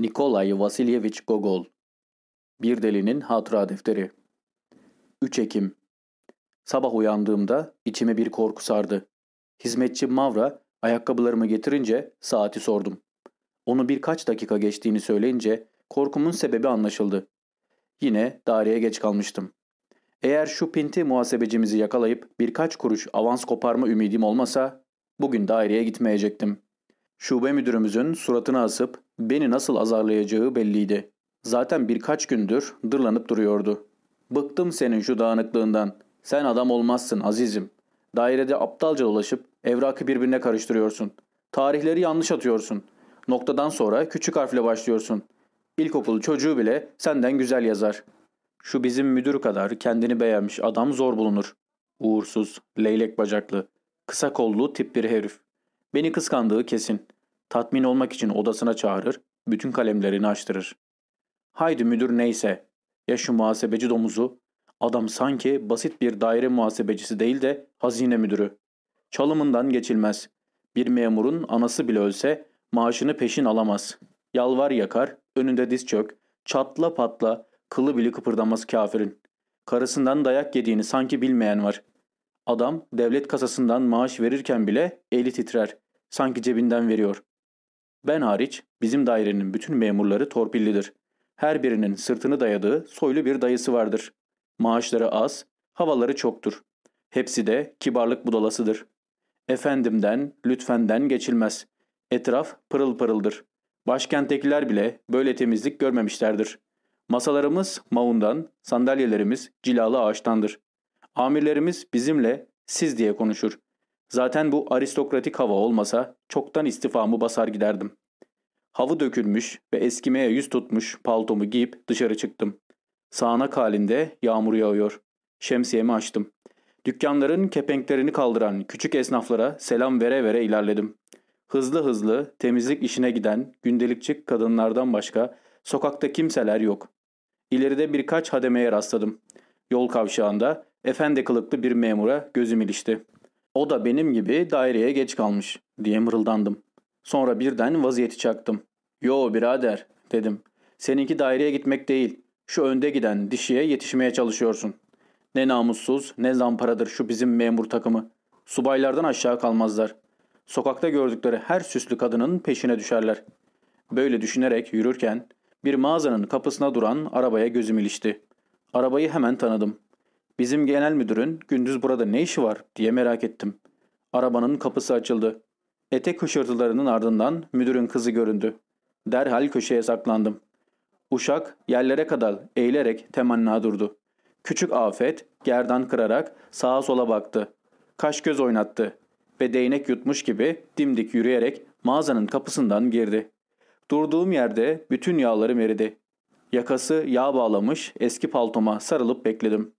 Nikolay Vasilyevich Gogol Bir Delinin Hatıra Defteri 3 Ekim Sabah uyandığımda içime bir korku sardı. Hizmetçi Mavra ayakkabılarımı getirince saati sordum. Onu birkaç dakika geçtiğini söyleyince korkumun sebebi anlaşıldı. Yine daireye geç kalmıştım. Eğer şu pinti muhasebecimizi yakalayıp birkaç kuruş avans koparma ümidim olmasa bugün daireye gitmeyecektim. Şube müdürümüzün suratını asıp beni nasıl azarlayacağı belliydi. Zaten birkaç gündür dırlanıp duruyordu. Bıktım senin şu dağınıklığından. Sen adam olmazsın azizim. Dairede aptalca dolaşıp evrakı birbirine karıştırıyorsun. Tarihleri yanlış atıyorsun. Noktadan sonra küçük harfle başlıyorsun. İlkokul çocuğu bile senden güzel yazar. Şu bizim müdür kadar kendini beğenmiş adam zor bulunur. Uğursuz, leylek bacaklı, kısa kollu tip bir herif. Beni kıskandığı kesin. Tatmin olmak için odasına çağırır, bütün kalemlerini açtırır. Haydi müdür neyse. Ya şu muhasebeci domuzu? Adam sanki basit bir daire muhasebecisi değil de hazine müdürü. Çalımından geçilmez. Bir memurun anası bile ölse maaşını peşin alamaz. Yalvar yakar, önünde diz çök, çatla patla, kılı bile kıpırdamaz kafirin. Karısından dayak yediğini sanki bilmeyen var. Adam devlet kasasından maaş verirken bile eli titrer. Sanki cebinden veriyor. Ben hariç bizim dairenin bütün memurları torpillidir. Her birinin sırtını dayadığı soylu bir dayısı vardır. Maaşları az, havaları çoktur. Hepsi de kibarlık budalasıdır. Efendimden, lütfenden geçilmez. Etraf pırıl pırıldır. Başkenttekiler bile böyle temizlik görmemişlerdir. Masalarımız maundan, sandalyelerimiz cilalı ağaçtandır. Amirlerimiz bizimle siz diye konuşur. Zaten bu aristokratik hava olmasa çoktan istifamı basar giderdim. Havı dökülmüş ve eskimeye yüz tutmuş paltomu giyip dışarı çıktım. Sağanak halinde yağmur yağıyor. Şemsiyemi açtım. Dükkanların kepenklerini kaldıran küçük esnaflara selam vere vere ilerledim. Hızlı hızlı temizlik işine giden gündelikçi kadınlardan başka sokakta kimseler yok. İleride birkaç hademeye rastladım. Yol kavşağında efendi kılıklı bir memura gözüm ilişti. O da benim gibi daireye geç kalmış diye mırıldandım. Sonra birden vaziyeti çaktım. Yo birader dedim. Seninki daireye gitmek değil. Şu önde giden dişiye yetişmeye çalışıyorsun. Ne namussuz ne zamparadır şu bizim memur takımı. Subaylardan aşağı kalmazlar. Sokakta gördükleri her süslü kadının peşine düşerler. Böyle düşünerek yürürken bir mağazanın kapısına duran arabaya gözüm ilişti. Arabayı hemen tanıdım. Bizim genel müdürün gündüz burada ne işi var diye merak ettim. Arabanın kapısı açıldı. Etek hışırtılarının ardından müdürün kızı göründü. Derhal köşeye saklandım. Uşak yerlere kadar eğilerek temanna durdu. Küçük afet gerdan kırarak sağa sola baktı. Kaş göz oynattı ve değnek yutmuş gibi dimdik yürüyerek mağazanın kapısından girdi. Durduğum yerde bütün yağlarım eridi. Yakası yağ bağlamış eski paltoma sarılıp bekledim.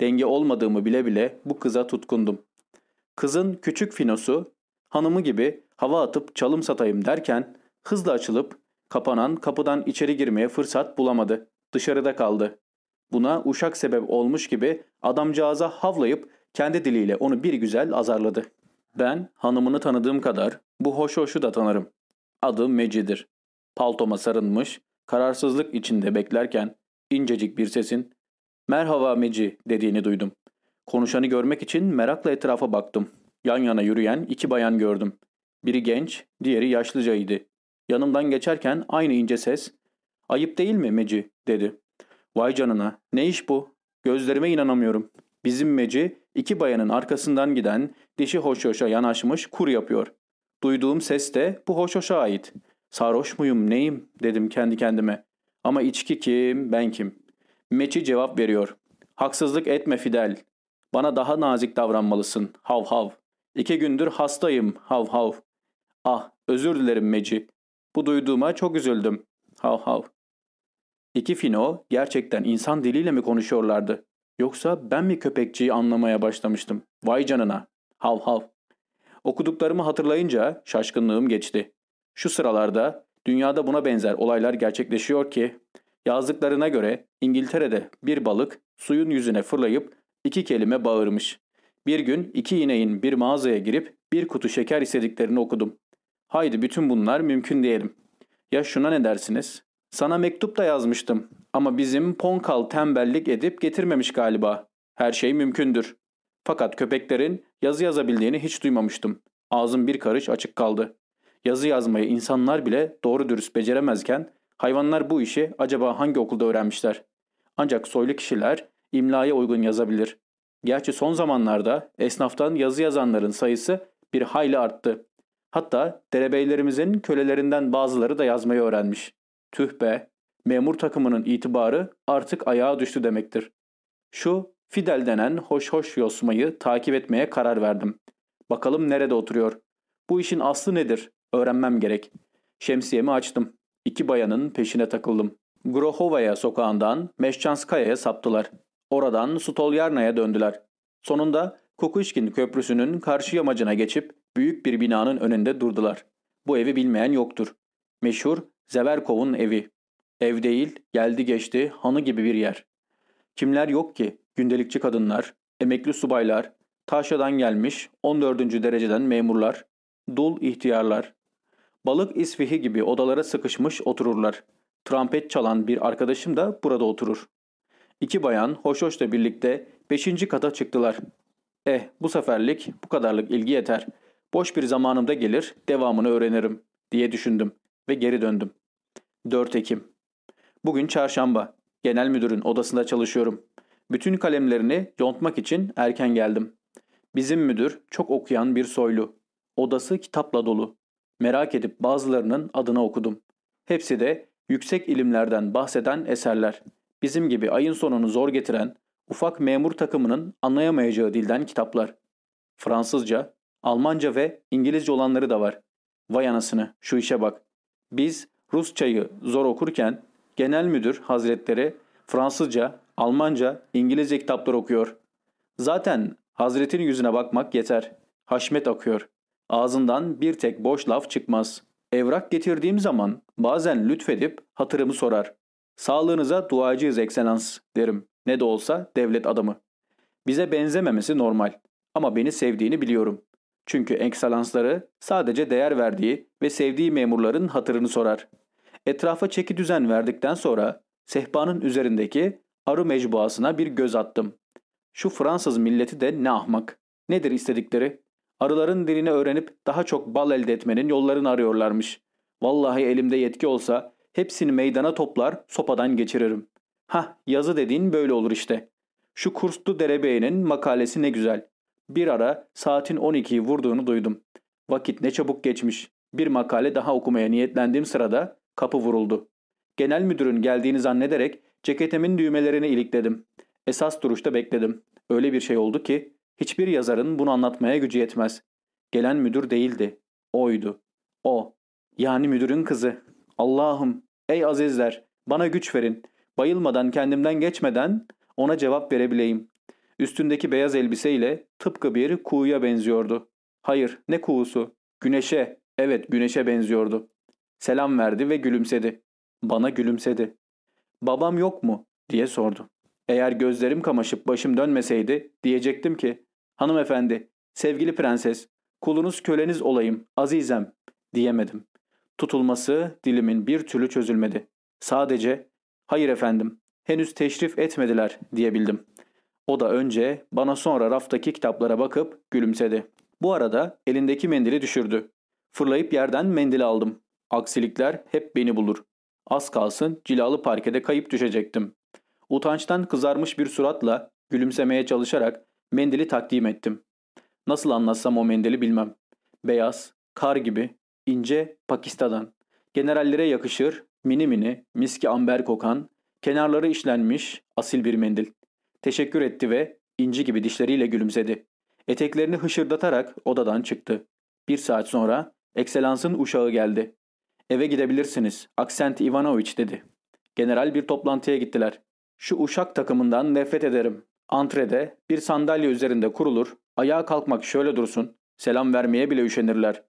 Denge olmadığımı bile bile bu kıza tutkundum. Kızın küçük finosu hanımı gibi hava atıp çalım satayım derken hızla açılıp kapanan kapıdan içeri girmeye fırsat bulamadı. Dışarıda kaldı. Buna uşak sebep olmuş gibi adamcağıza havlayıp kendi diliyle onu bir güzel azarladı. Ben hanımını tanıdığım kadar bu hoş hoşu da tanırım. Adı Meci'dir. Paltoma sarılmış, kararsızlık içinde beklerken incecik bir sesin ''Merhaba Meci'' dediğini duydum. Konuşanı görmek için merakla etrafa baktım. Yan yana yürüyen iki bayan gördüm. Biri genç, diğeri yaşlıcaydı. Yanımdan geçerken aynı ince ses ''Ayıp değil mi Meci?'' dedi. ''Vay canına, ne iş bu? Gözlerime inanamıyorum. Bizim Meci iki bayanın arkasından giden dişi hoşhoşa yanaşmış kur yapıyor. Duyduğum ses de bu hoşhoşa ait. Sarhoş muyum neyim dedim kendi kendime. Ama içki kim ben kim? Meçi cevap veriyor. Haksızlık etme Fidel. Bana daha nazik davranmalısın. Hav hav. İki gündür hastayım. Hav hav. Ah özür dilerim Meci. Bu duyduğuma çok üzüldüm. Hav hav. İki fino gerçekten insan diliyle mi konuşuyorlardı? Yoksa ben mi köpekçiyi anlamaya başlamıştım? Vay canına. Hav hav. Okuduklarımı hatırlayınca şaşkınlığım geçti. Şu sıralarda dünyada buna benzer olaylar gerçekleşiyor ki yazdıklarına göre İngiltere'de bir balık suyun yüzüne fırlayıp iki kelime bağırmış. Bir gün iki ineğin bir mağazaya girip bir kutu şeker istediklerini okudum. Haydi bütün bunlar mümkün diyelim. Ya şuna ne dersiniz? Sana mektup da yazmıştım ama bizim Ponkal tembellik edip getirmemiş galiba. Her şey mümkündür. Fakat köpeklerin yazı yazabildiğini hiç duymamıştım. Ağzım bir karış açık kaldı. Yazı yazmayı insanlar bile doğru dürüst beceremezken hayvanlar bu işi acaba hangi okulda öğrenmişler? Ancak soylu kişiler imlaya uygun yazabilir. Gerçi son zamanlarda esnaftan yazı yazanların sayısı bir hayli arttı. Hatta derebeylerimizin kölelerinden bazıları da yazmayı öğrenmiş. Tüh be, memur takımının itibarı artık ayağa düştü demektir. Şu Fidel denen hoş hoş yosmayı takip etmeye karar verdim. Bakalım nerede oturuyor? Bu işin aslı nedir? Öğrenmem gerek. Şemsiyemi açtım. İki bayanın peşine takıldım. Grohovaya sokağından Meşçanskaya'ya saptılar. Oradan Stolyarna'ya döndüler. Sonunda Kukuşkin Köprüsü'nün karşı yamacına geçip büyük bir binanın önünde durdular. Bu evi bilmeyen yoktur. Meşhur Zeverkov'un evi. Ev değil, geldi geçti, hanı gibi bir yer. Kimler yok ki? Gündelikçi kadınlar, emekli subaylar, taşradan gelmiş 14. dereceden memurlar, dul ihtiyarlar. Balık isfihi gibi odalara sıkışmış otururlar. Trampet çalan bir arkadaşım da burada oturur. İki bayan hoş hoşla birlikte beşinci kata çıktılar. Eh bu seferlik bu kadarlık ilgi yeter. Boş bir zamanımda gelir devamını öğrenirim diye düşündüm ve geri döndüm. 4 Ekim Bugün çarşamba. Genel müdürün odasında çalışıyorum. Bütün kalemlerini yontmak için erken geldim. Bizim müdür çok okuyan bir soylu. Odası kitapla dolu. Merak edip bazılarının adını okudum. Hepsi de yüksek ilimlerden bahseden eserler. Bizim gibi ayın sonunu zor getiren ufak memur takımının anlayamayacağı dilden kitaplar. Fransızca, Almanca ve İngilizce olanları da var. Vay anasını şu işe bak. Biz Rusçayı zor okurken genel müdür hazretleri Fransızca, Almanca, İngilizce kitaplar okuyor. Zaten hazretin yüzüne bakmak yeter. Haşmet akıyor. Ağzından bir tek boş laf çıkmaz. Evrak getirdiğim zaman bazen lütfedip hatırımı sorar. Sağlığınıza duacıyız ekselans derim. Ne de olsa devlet adamı. Bize benzememesi normal. Ama beni sevdiğini biliyorum. Çünkü ekselansları sadece değer verdiği ve sevdiği memurların hatırını sorar. Etrafa çeki düzen verdikten sonra sehpanın üzerindeki arı mecbuasına bir göz attım. Şu Fransız milleti de ne ahmak. Nedir istedikleri? Arıların dilini öğrenip daha çok bal elde etmenin yollarını arıyorlarmış. Vallahi elimde yetki olsa hepsini meydana toplar sopadan geçiririm. Ha yazı dediğin böyle olur işte. Şu kurslu derebeyinin makalesi ne güzel. Bir ara saatin 12'yi vurduğunu duydum. Vakit ne çabuk geçmiş. Bir makale daha okumaya niyetlendiğim sırada kapı vuruldu. Genel müdürün geldiğini zannederek ceketimin düğmelerini ilikledim. Esas duruşta bekledim. Öyle bir şey oldu ki hiçbir yazarın bunu anlatmaya gücü yetmez. Gelen müdür değildi. Oydu. O. Yani müdürün kızı. Allah'ım, ey azizler, bana güç verin. Bayılmadan kendimden geçmeden ona cevap verebileyim. Üstündeki beyaz elbiseyle tıpkı bir kuğuya benziyordu. Hayır, ne kuğusu? Güneşe, evet güneşe benziyordu. Selam verdi ve gülümsedi. Bana gülümsedi. Babam yok mu? diye sordu. Eğer gözlerim kamaşıp başım dönmeseydi diyecektim ki hanımefendi, sevgili prenses, kulunuz köleniz olayım, azizem diyemedim. Tutulması dilimin bir türlü çözülmedi. Sadece hayır efendim, henüz teşrif etmediler diyebildim. O da önce bana sonra raftaki kitaplara bakıp gülümsedi. Bu arada elindeki mendili düşürdü. Fırlayıp yerden mendili aldım. Aksilikler hep beni bulur. Az kalsın cilalı parkede kayıp düşecektim. Utançtan kızarmış bir suratla gülümsemeye çalışarak mendili takdim ettim. Nasıl anlatsam o mendili bilmem. Beyaz, kar gibi, ince Pakistan'dan. Generallere yakışır, mini mini, miski amber kokan, kenarları işlenmiş asil bir mendil. Teşekkür etti ve inci gibi dişleriyle gülümsedi. Eteklerini hışırdatarak odadan çıktı. Bir saat sonra Ekselans'ın uşağı geldi. Eve gidebilirsiniz. Aksent Ivanoviç dedi. General bir toplantıya gittiler. Şu uşak takımından nefret ederim. Antrede bir sandalye üzerinde kurulur, ayağa kalkmak şöyle dursun, selam vermeye bile üşenirler.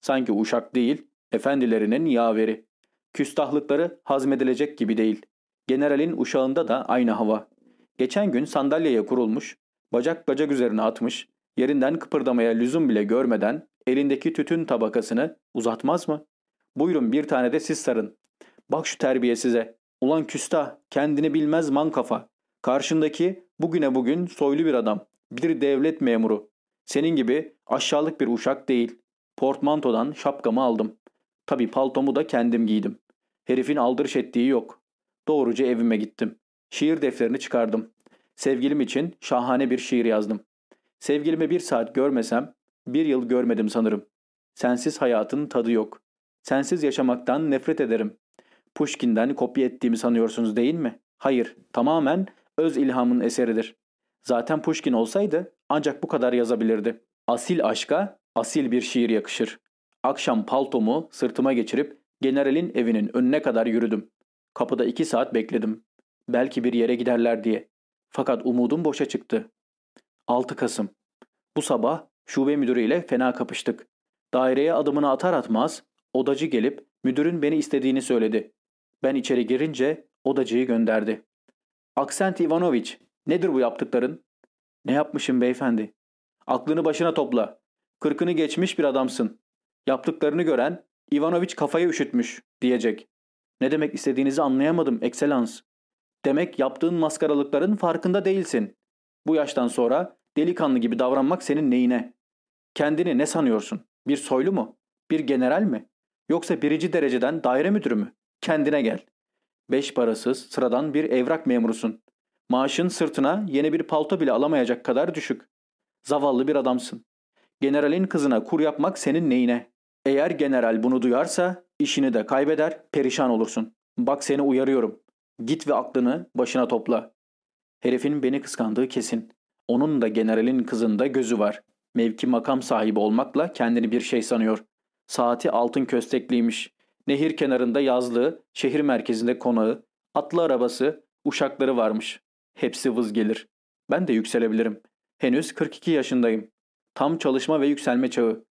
Sanki uşak değil, efendilerinin yaveri. Küstahlıkları hazmedilecek gibi değil. Generalin uşağında da aynı hava. Geçen gün sandalyeye kurulmuş, bacak bacak üzerine atmış, yerinden kıpırdamaya lüzum bile görmeden elindeki tütün tabakasını uzatmaz mı? Buyurun bir tane de siz sarın. Bak şu terbiye size. Ulan küstah, kendini bilmez man kafa. Karşındaki bugüne bugün soylu bir adam. Bir devlet memuru. Senin gibi aşağılık bir uşak değil. Portmantodan şapkamı aldım. Tabii paltomu da kendim giydim. Herifin aldırış ettiği yok. Doğruca evime gittim. Şiir defterini çıkardım. Sevgilim için şahane bir şiir yazdım. Sevgilimi bir saat görmesem bir yıl görmedim sanırım. Sensiz hayatın tadı yok. Sensiz yaşamaktan nefret ederim. Pushkin'den kopya ettiğimi sanıyorsunuz değil mi? Hayır, tamamen öz ilhamın eseridir. Zaten Pushkin olsaydı ancak bu kadar yazabilirdi. Asil aşka asil bir şiir yakışır. Akşam paltomu sırtıma geçirip generalin evinin önüne kadar yürüdüm. Kapıda iki saat bekledim. Belki bir yere giderler diye. Fakat umudum boşa çıktı. 6 Kasım. Bu sabah şube müdürüyle fena kapıştık. Daireye adımını atar atmaz odacı gelip müdürün beni istediğini söyledi. Ben içeri girince odacıyı gönderdi. Aksent Ivanoviç, nedir bu yaptıkların? Ne yapmışım beyefendi? Aklını başına topla. Kırkını geçmiş bir adamsın. Yaptıklarını gören Ivanoviç kafayı üşütmüş diyecek. Ne demek istediğinizi anlayamadım ekselans. Demek yaptığın maskaralıkların farkında değilsin. Bu yaştan sonra delikanlı gibi davranmak senin neyine? Kendini ne sanıyorsun? Bir soylu mu? Bir general mi? Yoksa birinci dereceden daire müdürü mü? Kendine gel. Beş parasız, sıradan bir evrak memurusun. Maaşın sırtına yeni bir palto bile alamayacak kadar düşük. Zavallı bir adamsın. Generalin kızına kur yapmak senin neyine? Eğer general bunu duyarsa işini de kaybeder, perişan olursun. Bak seni uyarıyorum. Git ve aklını başına topla. Herifin beni kıskandığı kesin. Onun da generalin kızında gözü var. Mevki makam sahibi olmakla kendini bir şey sanıyor. Saati altın köstekliymiş. Nehir kenarında yazlığı, şehir merkezinde konağı, atlı arabası, uşakları varmış. Hepsi vız gelir. Ben de yükselebilirim. Henüz 42 yaşındayım. Tam çalışma ve yükselme çağı.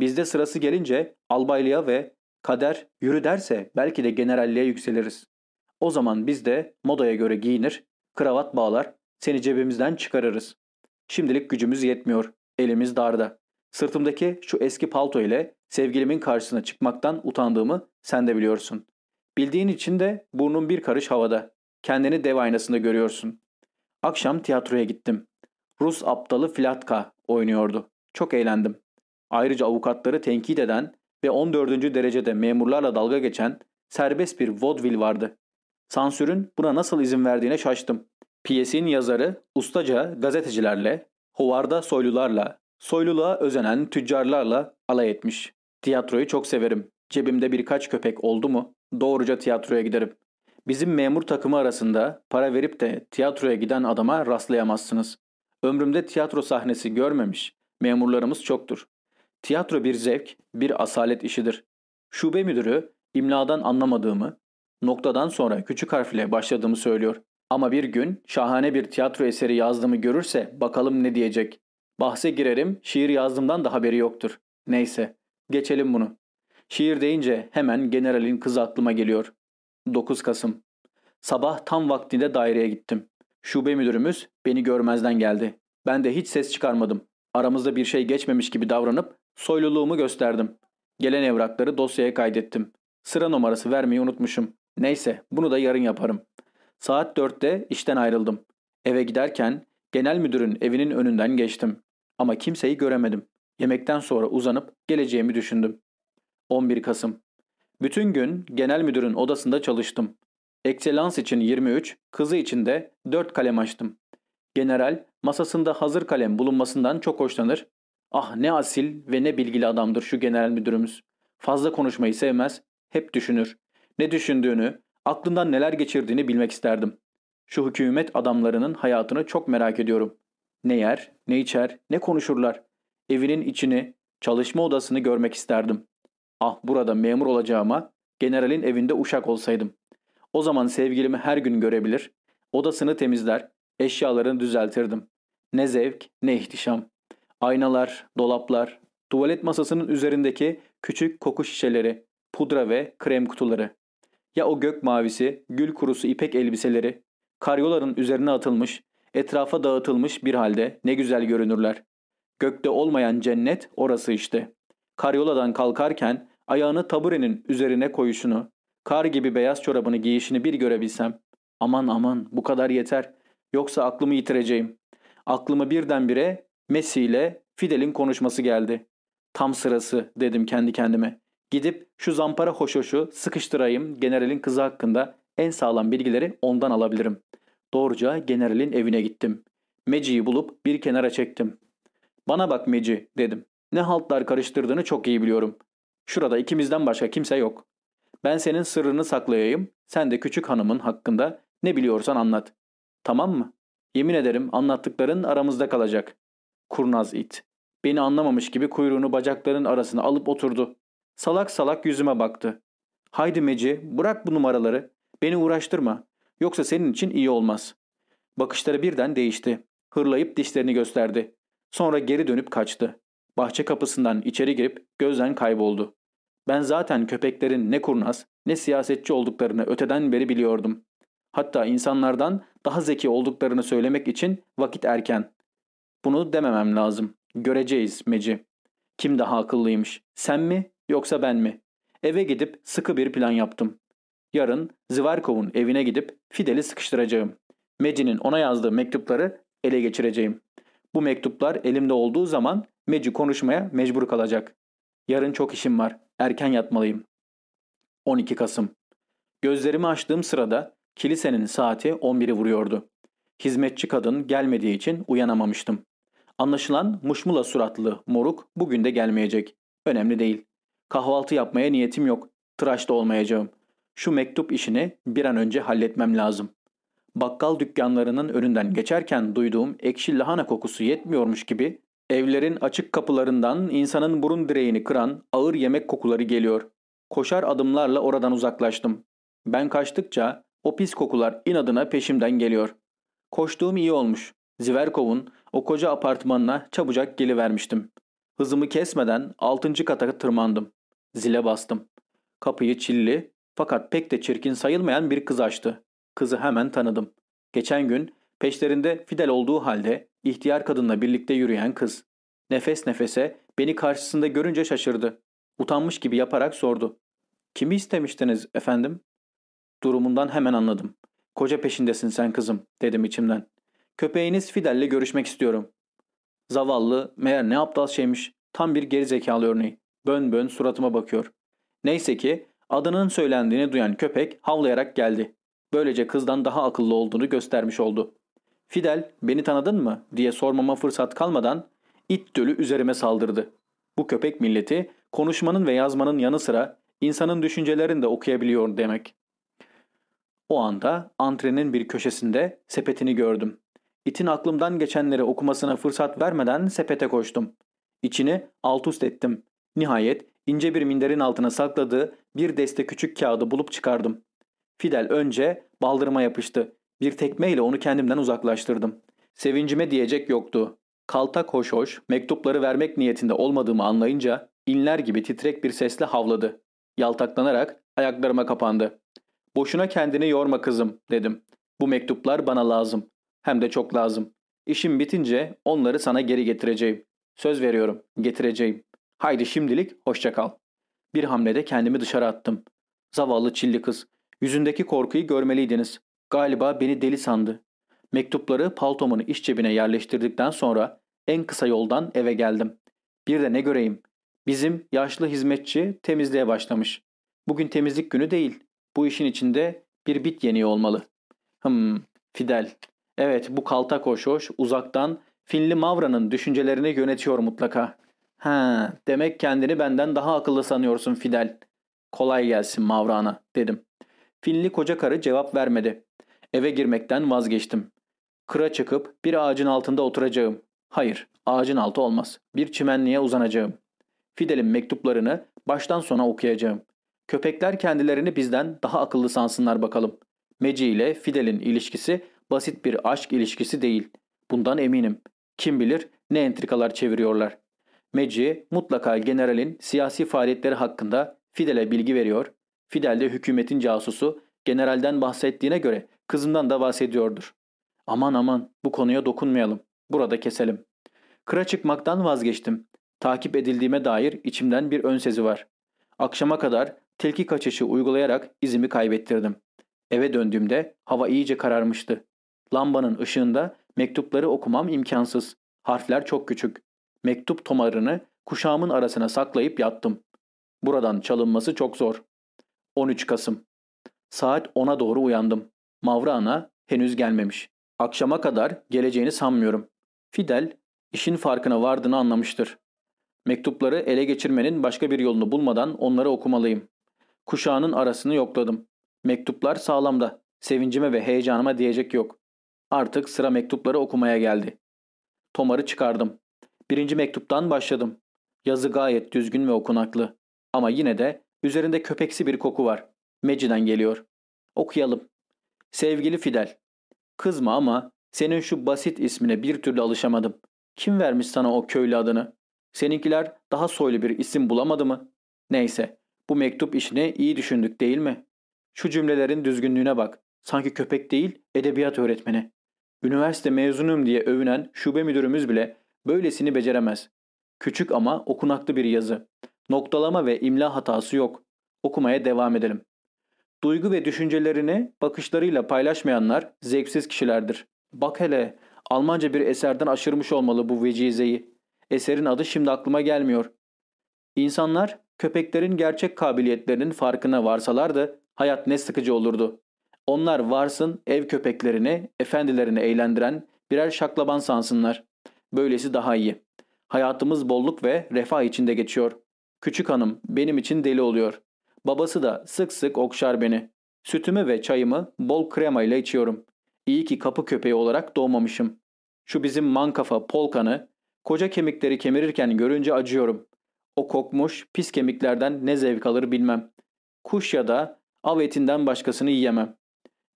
Bizde sırası gelince albaylığa ve kader yürü derse belki de generalliğe yükseliriz. O zaman biz de modaya göre giyinir, kravat bağlar, seni cebimizden çıkarırız. Şimdilik gücümüz yetmiyor. Elimiz darda. Sırtımdaki şu eski palto ile sevgilimin karşısına çıkmaktan utandığımı sen de biliyorsun. Bildiğin için de burnun bir karış havada. Kendini dev aynasında görüyorsun. Akşam tiyatroya gittim. Rus aptalı Flatka oynuyordu. Çok eğlendim. Ayrıca avukatları tenkit eden ve 14. derecede memurlarla dalga geçen serbest bir vodvil vardı. Sansürün buna nasıl izin verdiğine şaştım. Piyesin yazarı ustaca gazetecilerle, hovarda soylularla, soyluluğa özenen tüccarlarla alay etmiş. Tiyatroyu çok severim. Cebimde birkaç köpek oldu mu doğruca tiyatroya giderim. Bizim memur takımı arasında para verip de tiyatroya giden adama rastlayamazsınız. Ömrümde tiyatro sahnesi görmemiş memurlarımız çoktur. Tiyatro bir zevk, bir asalet işidir. Şube müdürü imladan anlamadığımı, noktadan sonra küçük harfle başladığımı söylüyor. Ama bir gün şahane bir tiyatro eseri yazdığımı görürse bakalım ne diyecek. Bahse girerim, şiir yazdığımdan da haberi yoktur. Neyse, geçelim bunu. Şiir deyince hemen generalin kızı aklıma geliyor. 9 Kasım. Sabah tam vaktinde daireye gittim. Şube müdürümüz beni görmezden geldi. Ben de hiç ses çıkarmadım. Aramızda bir şey geçmemiş gibi davranıp soyluluğumu gösterdim. Gelen evrakları dosyaya kaydettim. Sıra numarası vermeyi unutmuşum. Neyse bunu da yarın yaparım. Saat dörtte işten ayrıldım. Eve giderken genel müdürün evinin önünden geçtim. Ama kimseyi göremedim. Yemekten sonra uzanıp geleceğimi düşündüm. 11 Kasım. Bütün gün genel müdürün odasında çalıştım. Ekselans için 23, kızı için de 4 kalem açtım. General masasında hazır kalem bulunmasından çok hoşlanır. Ah ne asil ve ne bilgili adamdır şu genel müdürümüz. Fazla konuşmayı sevmez, hep düşünür. Ne düşündüğünü, aklından neler geçirdiğini bilmek isterdim. Şu hükümet adamlarının hayatını çok merak ediyorum. Ne yer, ne içer, ne konuşurlar. Evinin içini, çalışma odasını görmek isterdim. Ah burada memur olacağıma generalin evinde uşak olsaydım. O zaman sevgilimi her gün görebilir, odasını temizler, eşyalarını düzeltirdim. Ne zevk, ne ihtişam. Aynalar, dolaplar, tuvalet masasının üzerindeki küçük koku şişeleri, pudra ve krem kutuları. Ya o gök mavisi, gül kurusu ipek elbiseleri, karyoların üzerine atılmış, etrafa dağıtılmış bir halde ne güzel görünürler. Gökte olmayan cennet orası işte. Karyoladan kalkarken ayağını taburenin üzerine koyuşunu, kar gibi beyaz çorabını giyişini bir görebilsem. Aman aman bu kadar yeter. Yoksa aklımı yitireceğim. Aklımı birdenbire Messi ile Fidel'in konuşması geldi. Tam sırası dedim kendi kendime. Gidip şu zampara hoşoşu sıkıştırayım generalin kızı hakkında en sağlam bilgileri ondan alabilirim. Doğruca generalin evine gittim. Meci'yi bulup bir kenara çektim. Bana bak Meci dedim. Ne haltlar karıştırdığını çok iyi biliyorum. Şurada ikimizden başka kimse yok. Ben senin sırrını saklayayım. Sen de küçük hanımın hakkında ne biliyorsan anlat. Tamam mı? Yemin ederim anlattıkların aramızda kalacak. Kurnaz it. Beni anlamamış gibi kuyruğunu bacakların arasına alıp oturdu. Salak salak yüzüme baktı. Haydi Meci bırak bu numaraları. Beni uğraştırma. Yoksa senin için iyi olmaz. Bakışları birden değişti. Hırlayıp dişlerini gösterdi. Sonra geri dönüp kaçtı. Bahçe kapısından içeri girip gözden kayboldu. Ben zaten köpeklerin ne kurnaz ne siyasetçi olduklarını öteden beri biliyordum. Hatta insanlardan daha zeki olduklarını söylemek için vakit erken. Bunu dememem lazım. Göreceğiz Meci. Kim daha akıllıymış? Sen mi yoksa ben mi? Eve gidip sıkı bir plan yaptım. Yarın Zıvarkov'un evine gidip Fidel'i sıkıştıracağım. Meci'nin ona yazdığı mektupları ele geçireceğim. Bu mektuplar elimde olduğu zaman Meci konuşmaya mecbur kalacak. Yarın çok işim var. Erken yatmalıyım. 12 Kasım Gözlerimi açtığım sırada kilisenin saati 11'i vuruyordu. Hizmetçi kadın gelmediği için uyanamamıştım. Anlaşılan muşmula suratlı moruk bugün de gelmeyecek. Önemli değil. Kahvaltı yapmaya niyetim yok. Tıraşta olmayacağım. Şu mektup işini bir an önce halletmem lazım. Bakkal dükkanlarının önünden geçerken duyduğum ekşi lahana kokusu yetmiyormuş gibi evlerin açık kapılarından insanın burun direğini kıran ağır yemek kokuları geliyor. Koşar adımlarla oradan uzaklaştım. Ben kaçtıkça o pis kokular inadına peşimden geliyor. Koştuğum iyi olmuş. Ziverkov'un o koca apartmanına çabucak gelivermiştim. Hızımı kesmeden altıncı kata tırmandım. Zile bastım. Kapıyı çilli fakat pek de çirkin sayılmayan bir kız açtı. Kızı hemen tanıdım. Geçen gün peşlerinde Fidel olduğu halde ihtiyar kadınla birlikte yürüyen kız. Nefes nefese beni karşısında görünce şaşırdı. Utanmış gibi yaparak sordu. Kimi istemiştiniz efendim? Durumundan hemen anladım. Koca peşindesin sen kızım dedim içimden. Köpeğiniz Fidel'le görüşmek istiyorum. Zavallı meğer ne aptal şeymiş. Tam bir gerizekalı örneği. Bön bön suratıma bakıyor. Neyse ki adının söylendiğini duyan köpek havlayarak geldi. Böylece kızdan daha akıllı olduğunu göstermiş oldu. Fidel beni tanıdın mı diye sormama fırsat kalmadan it dölü üzerime saldırdı. Bu köpek milleti konuşmanın ve yazmanın yanı sıra insanın düşüncelerini de okuyabiliyor demek. O anda antrenin bir köşesinde sepetini gördüm. İtin aklımdan geçenleri okumasına fırsat vermeden sepete koştum. İçini alt üst ettim. Nihayet ince bir minderin altına sakladığı bir deste küçük kağıdı bulup çıkardım. Fidel önce baldırıma yapıştı. Bir tekmeyle onu kendimden uzaklaştırdım. Sevincime diyecek yoktu. Kaltak hoş hoş mektupları vermek niyetinde olmadığımı anlayınca inler gibi titrek bir sesle havladı. Yaltaklanarak ayaklarıma kapandı. Boşuna kendini yorma kızım dedim. Bu mektuplar bana lazım. Hem de çok lazım. İşim bitince onları sana geri getireceğim. Söz veriyorum getireceğim. Haydi şimdilik hoşça kal. Bir hamlede kendimi dışarı attım. Zavallı çilli kız. Yüzündeki korkuyu görmeliydiniz. Galiba beni deli sandı. Mektupları paltomun iş cebine yerleştirdikten sonra en kısa yoldan eve geldim. Bir de ne göreyim. Bizim yaşlı hizmetçi temizliğe başlamış. Bugün temizlik günü değil. Bu işin içinde bir bit yeniği olmalı. Hım, Fidel. Evet bu kaltak hoş hoş uzaktan Finli Mavra'nın düşüncelerini yönetiyor mutlaka. Ha, demek kendini benden daha akıllı sanıyorsun Fidel. Kolay gelsin Mavra'na dedim. Finli koca karı cevap vermedi. Eve girmekten vazgeçtim. Kıra çıkıp bir ağacın altında oturacağım. Hayır, ağacın altı olmaz. Bir çimenliğe uzanacağım. Fidel'in mektuplarını baştan sona okuyacağım. Köpekler kendilerini bizden daha akıllı sansınlar bakalım. Meci ile Fidel'in ilişkisi basit bir aşk ilişkisi değil. Bundan eminim. Kim bilir ne entrikalar çeviriyorlar. Meci mutlaka generalin siyasi faaliyetleri hakkında Fidel'e bilgi veriyor. Fidel de hükümetin casusu generalden bahsettiğine göre kızından da bahsediyordur. Aman aman bu konuya dokunmayalım. Burada keselim. Kıra çıkmaktan vazgeçtim. Takip edildiğime dair içimden bir ön sezi var. Akşama kadar tilki kaçışı uygulayarak izimi kaybettirdim. Eve döndüğümde hava iyice kararmıştı. Lambanın ışığında mektupları okumam imkansız. Harfler çok küçük. Mektup tomarını kuşağımın arasına saklayıp yattım. Buradan çalınması çok zor. 13 Kasım. Saat 10'a doğru uyandım. Mavra ana henüz gelmemiş. Akşama kadar geleceğini sanmıyorum. Fidel işin farkına vardığını anlamıştır. Mektupları ele geçirmenin başka bir yolunu bulmadan onları okumalıyım. Kuşağının arasını yokladım. Mektuplar sağlamda. Sevincime ve heyecanıma diyecek yok. Artık sıra mektupları okumaya geldi. Tomarı çıkardım. Birinci mektuptan başladım. Yazı gayet düzgün ve okunaklı. Ama yine de üzerinde köpeksi bir koku var. Meci'den geliyor. Okuyalım. Sevgili Fidel. Kızma ama senin şu basit ismine bir türlü alışamadım. Kim vermiş sana o köylü adını? Seninkiler daha soylu bir isim bulamadı mı? Neyse, bu mektup işini iyi düşündük değil mi? Şu cümlelerin düzgünlüğüne bak. Sanki köpek değil, edebiyat öğretmeni. Üniversite mezunum diye övünen şube müdürümüz bile böylesini beceremez. Küçük ama okunaklı bir yazı. Noktalama ve imla hatası yok. Okumaya devam edelim. Duygu ve düşüncelerini bakışlarıyla paylaşmayanlar zevksiz kişilerdir. Bak hele, Almanca bir eserden aşırmış olmalı bu vecizeyi. Eserin adı şimdi aklıma gelmiyor. İnsanlar köpeklerin gerçek kabiliyetlerinin farkına varsalardı hayat ne sıkıcı olurdu. Onlar varsın ev köpeklerini, efendilerini eğlendiren birer şaklaban sansınlar. Böylesi daha iyi. Hayatımız bolluk ve refah içinde geçiyor. Küçük hanım benim için deli oluyor. Babası da sık sık okşar beni. Sütümü ve çayımı bol krema ile içiyorum. İyi ki kapı köpeği olarak doğmamışım. Şu bizim mankafa polkanı koca kemikleri kemirirken görünce acıyorum. O kokmuş pis kemiklerden ne zevk alır bilmem. Kuş ya da av etinden başkasını yiyemem.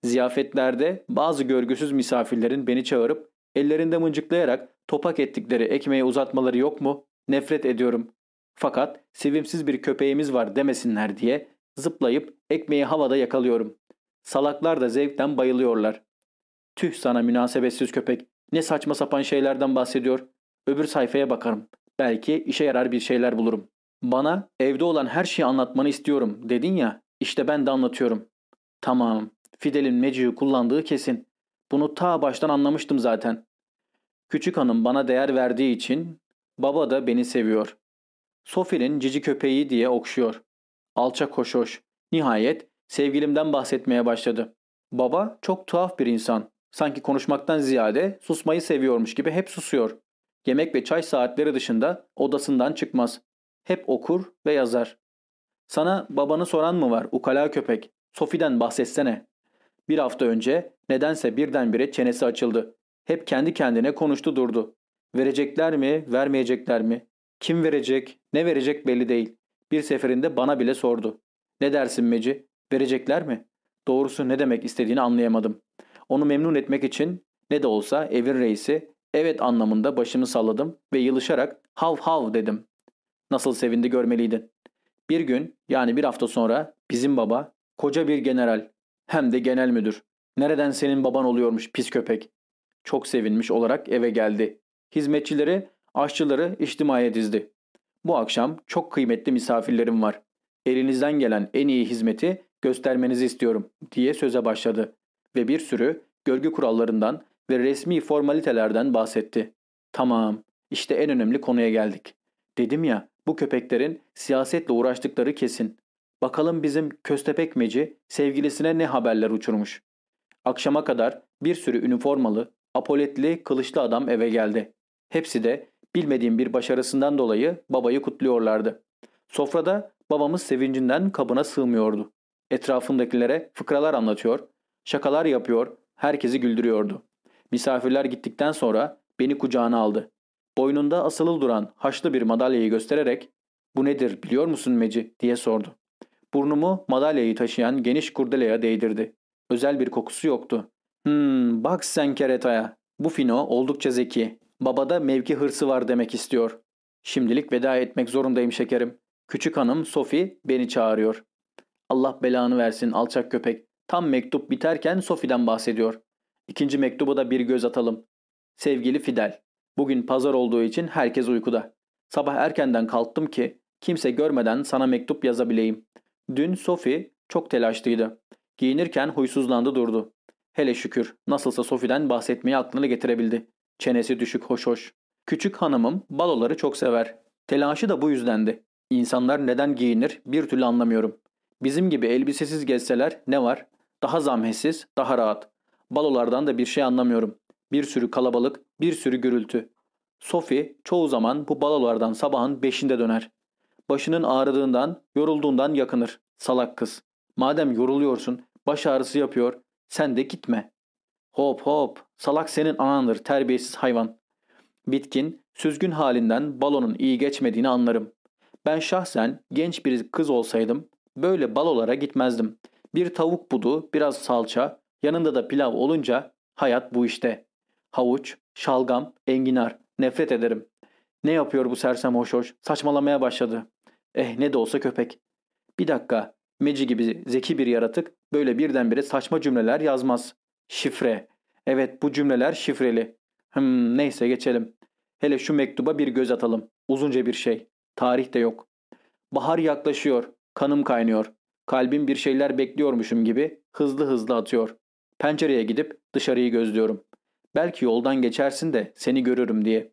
Ziyafetlerde bazı görgüsüz misafirlerin beni çağırıp ellerinde mıncıklayarak topak ettikleri ekmeği uzatmaları yok mu? Nefret ediyorum. Fakat sevimsiz bir köpeğimiz var demesinler diye zıplayıp ekmeği havada yakalıyorum. Salaklar da zevkten bayılıyorlar. Tüh sana münasebetsiz köpek. Ne saçma sapan şeylerden bahsediyor. Öbür sayfaya bakarım. Belki işe yarar bir şeyler bulurum. Bana evde olan her şeyi anlatmanı istiyorum dedin ya. İşte ben de anlatıyorum. Tamam. Fidel'in Meci'yi kullandığı kesin. Bunu ta baştan anlamıştım zaten. Küçük hanım bana değer verdiği için baba da beni seviyor. Sophie'nin cici köpeği diye okşuyor. Alçak hoşhoş. Nihayet sevgilimden bahsetmeye başladı. Baba çok tuhaf bir insan. Sanki konuşmaktan ziyade susmayı seviyormuş gibi hep susuyor. Yemek ve çay saatleri dışında odasından çıkmaz. Hep okur ve yazar. Sana babanı soran mı var ukala köpek? Sofi'den bahsetsene. Bir hafta önce nedense birdenbire çenesi açıldı. Hep kendi kendine konuştu durdu. Verecekler mi, vermeyecekler mi? Kim verecek, ne verecek belli değil. Bir seferinde bana bile sordu. Ne dersin Meci? Verecekler mi? Doğrusu ne demek istediğini anlayamadım. Onu memnun etmek için ne de olsa evin reisi evet anlamında başımı salladım ve yılışarak hav hav dedim. Nasıl sevindi görmeliydin. Bir gün yani bir hafta sonra bizim baba koca bir general hem de genel müdür. Nereden senin baban oluyormuş pis köpek. Çok sevinmiş olarak eve geldi. Hizmetçileri, aşçıları içtimaya dizdi. Bu akşam çok kıymetli misafirlerim var. Elinizden gelen en iyi hizmeti göstermenizi istiyorum diye söze başladı ve bir sürü görgü kurallarından ve resmi formalitelerden bahsetti. Tamam, işte en önemli konuya geldik. Dedim ya, bu köpeklerin siyasetle uğraştıkları kesin. Bakalım bizim köstepek meci sevgilisine ne haberler uçurmuş. Akşama kadar bir sürü üniformalı, apoletli, kılıçlı adam eve geldi. Hepsi de bilmediğim bir başarısından dolayı babayı kutluyorlardı. Sofrada babamız sevincinden kabına sığmıyordu. Etrafındakilere fıkralar anlatıyor, şakalar yapıyor, herkesi güldürüyordu. Misafirler gittikten sonra beni kucağına aldı. Boynunda asılı duran haçlı bir madalyayı göstererek ''Bu nedir biliyor musun Meci?'' diye sordu. Burnumu madalyayı taşıyan geniş kurdeleye değdirdi. Özel bir kokusu yoktu. ''Hmm bak sen keretaya. Bu fino oldukça zeki. Babada mevki hırsı var demek istiyor. Şimdilik veda etmek zorundayım şekerim. Küçük hanım Sophie beni çağırıyor. Allah belanı versin alçak köpek. Tam mektup biterken Sophie'den bahsediyor. İkinci mektubu da bir göz atalım. Sevgili Fidel. Bugün pazar olduğu için herkes uykuda. Sabah erkenden kalktım ki Kimse görmeden sana mektup yazabileyim. Dün Sophie çok telaşlıydı. Giyinirken huysuzlandı durdu. Hele şükür nasılsa Sophie'den bahsetmeyi aklına getirebildi. Çenesi düşük hoş hoş. Küçük hanımım baloları çok sever. Telaşı da bu yüzdendi. İnsanlar neden giyinir bir türlü anlamıyorum. Bizim gibi elbisesiz gezseler ne var? Daha zamhesiz, daha rahat. Balolardan da bir şey anlamıyorum. Bir sürü kalabalık, bir sürü gürültü. Sophie çoğu zaman bu balolardan sabahın beşinde döner. Başının ağrıdığından, yorulduğundan yakınır. Salak kız. Madem yoruluyorsun, baş ağrısı yapıyor, sen de gitme. Hop hop, salak senin anandır terbiyesiz hayvan. Bitkin, süzgün halinden balonun iyi geçmediğini anlarım. Ben şahsen genç bir kız olsaydım böyle balolara gitmezdim. Bir tavuk budu, biraz salça, yanında da pilav olunca hayat bu işte. Havuç, şalgam, enginar, nefret ederim. Ne yapıyor bu sersem hoş hoş? Saçmalamaya başladı. Eh ne de olsa köpek. Bir dakika, Meci gibi zeki bir yaratık böyle birdenbire saçma cümleler yazmaz. Şifre. Evet bu cümleler şifreli. Hmm, neyse geçelim. Hele şu mektuba bir göz atalım. Uzunca bir şey. Tarih de yok. Bahar yaklaşıyor. Kanım kaynıyor. Kalbim bir şeyler bekliyormuşum gibi hızlı hızlı atıyor. Pencereye gidip dışarıyı gözlüyorum. Belki yoldan geçersin de seni görürüm diye.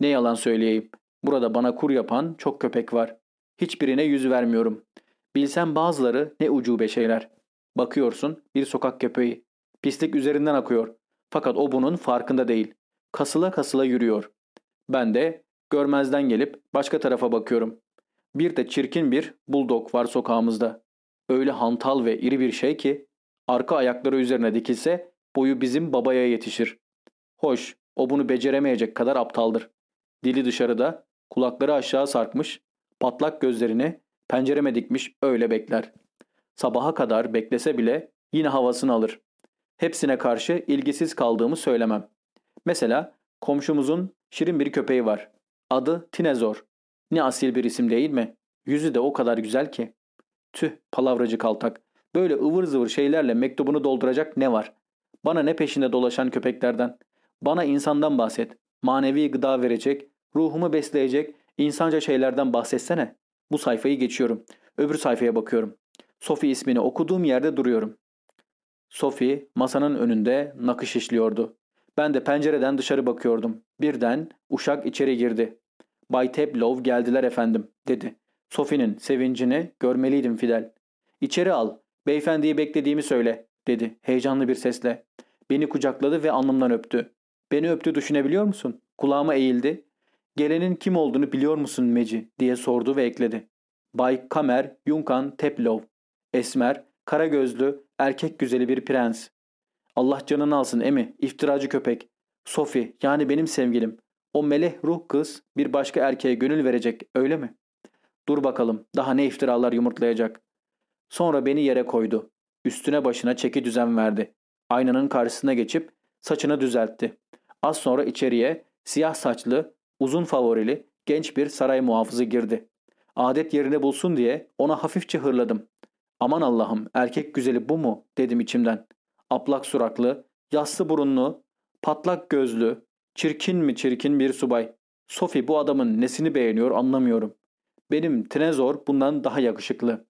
Ne yalan söyleyeyim. Burada bana kur yapan çok köpek var. Hiçbirine yüz vermiyorum. Bilsem bazıları ne ucube şeyler. Bakıyorsun bir sokak köpeği. Pislik üzerinden akıyor. Fakat o bunun farkında değil. Kasıla kasıla yürüyor. Ben de görmezden gelip başka tarafa bakıyorum. Bir de çirkin bir buldog var sokağımızda. Öyle hantal ve iri bir şey ki arka ayakları üzerine dikilse boyu bizim babaya yetişir. Hoş, o bunu beceremeyecek kadar aptaldır. Dili dışarıda, kulakları aşağı sarkmış, patlak gözlerini pencereme dikmiş öyle bekler. Sabaha kadar beklese bile yine havasını alır. Hepsine karşı ilgisiz kaldığımı söylemem. Mesela komşumuzun şirin bir köpeği var. Adı Tinezor. Ne asil bir isim değil mi? Yüzü de o kadar güzel ki. Tüh palavracı kaltak. Böyle ıvır zıvır şeylerle mektubunu dolduracak ne var? Bana ne peşinde dolaşan köpeklerden? Bana insandan bahset. Manevi gıda verecek, ruhumu besleyecek, insanca şeylerden bahsetsene. Bu sayfayı geçiyorum. Öbür sayfaya bakıyorum. Sophie ismini okuduğum yerde duruyorum. Sophie masanın önünde nakış işliyordu. Ben de pencereden dışarı bakıyordum. Birden uşak içeri girdi. Bay Teblov geldiler efendim dedi. Sophie'nin sevincini görmeliydim Fidel. İçeri al. Beyefendiyi beklediğimi söyle dedi heyecanlı bir sesle. Beni kucakladı ve alnımdan öptü. Beni öptü düşünebiliyor musun? Kulağıma eğildi. Gelenin kim olduğunu biliyor musun Meci diye sordu ve ekledi. Bay Kamer Yunkan Teplov. Esmer, kara gözlü, erkek güzeli bir prens. Allah canını alsın emi, iftiracı köpek. Sophie yani benim sevgilim. O meleh ruh kız bir başka erkeğe gönül verecek öyle mi? Dur bakalım daha ne iftiralar yumurtlayacak. Sonra beni yere koydu. Üstüne başına çeki düzen verdi. Aynanın karşısına geçip saçını düzeltti. Az sonra içeriye siyah saçlı, uzun favorili genç bir saray muhafızı girdi. Adet yerini bulsun diye ona hafifçe hırladım. Aman Allah'ım erkek güzeli bu mu dedim içimden. Aplak suraklı, yassı burunlu, patlak gözlü, çirkin mi çirkin bir subay. Sophie bu adamın nesini beğeniyor anlamıyorum. Benim Trezor bundan daha yakışıklı.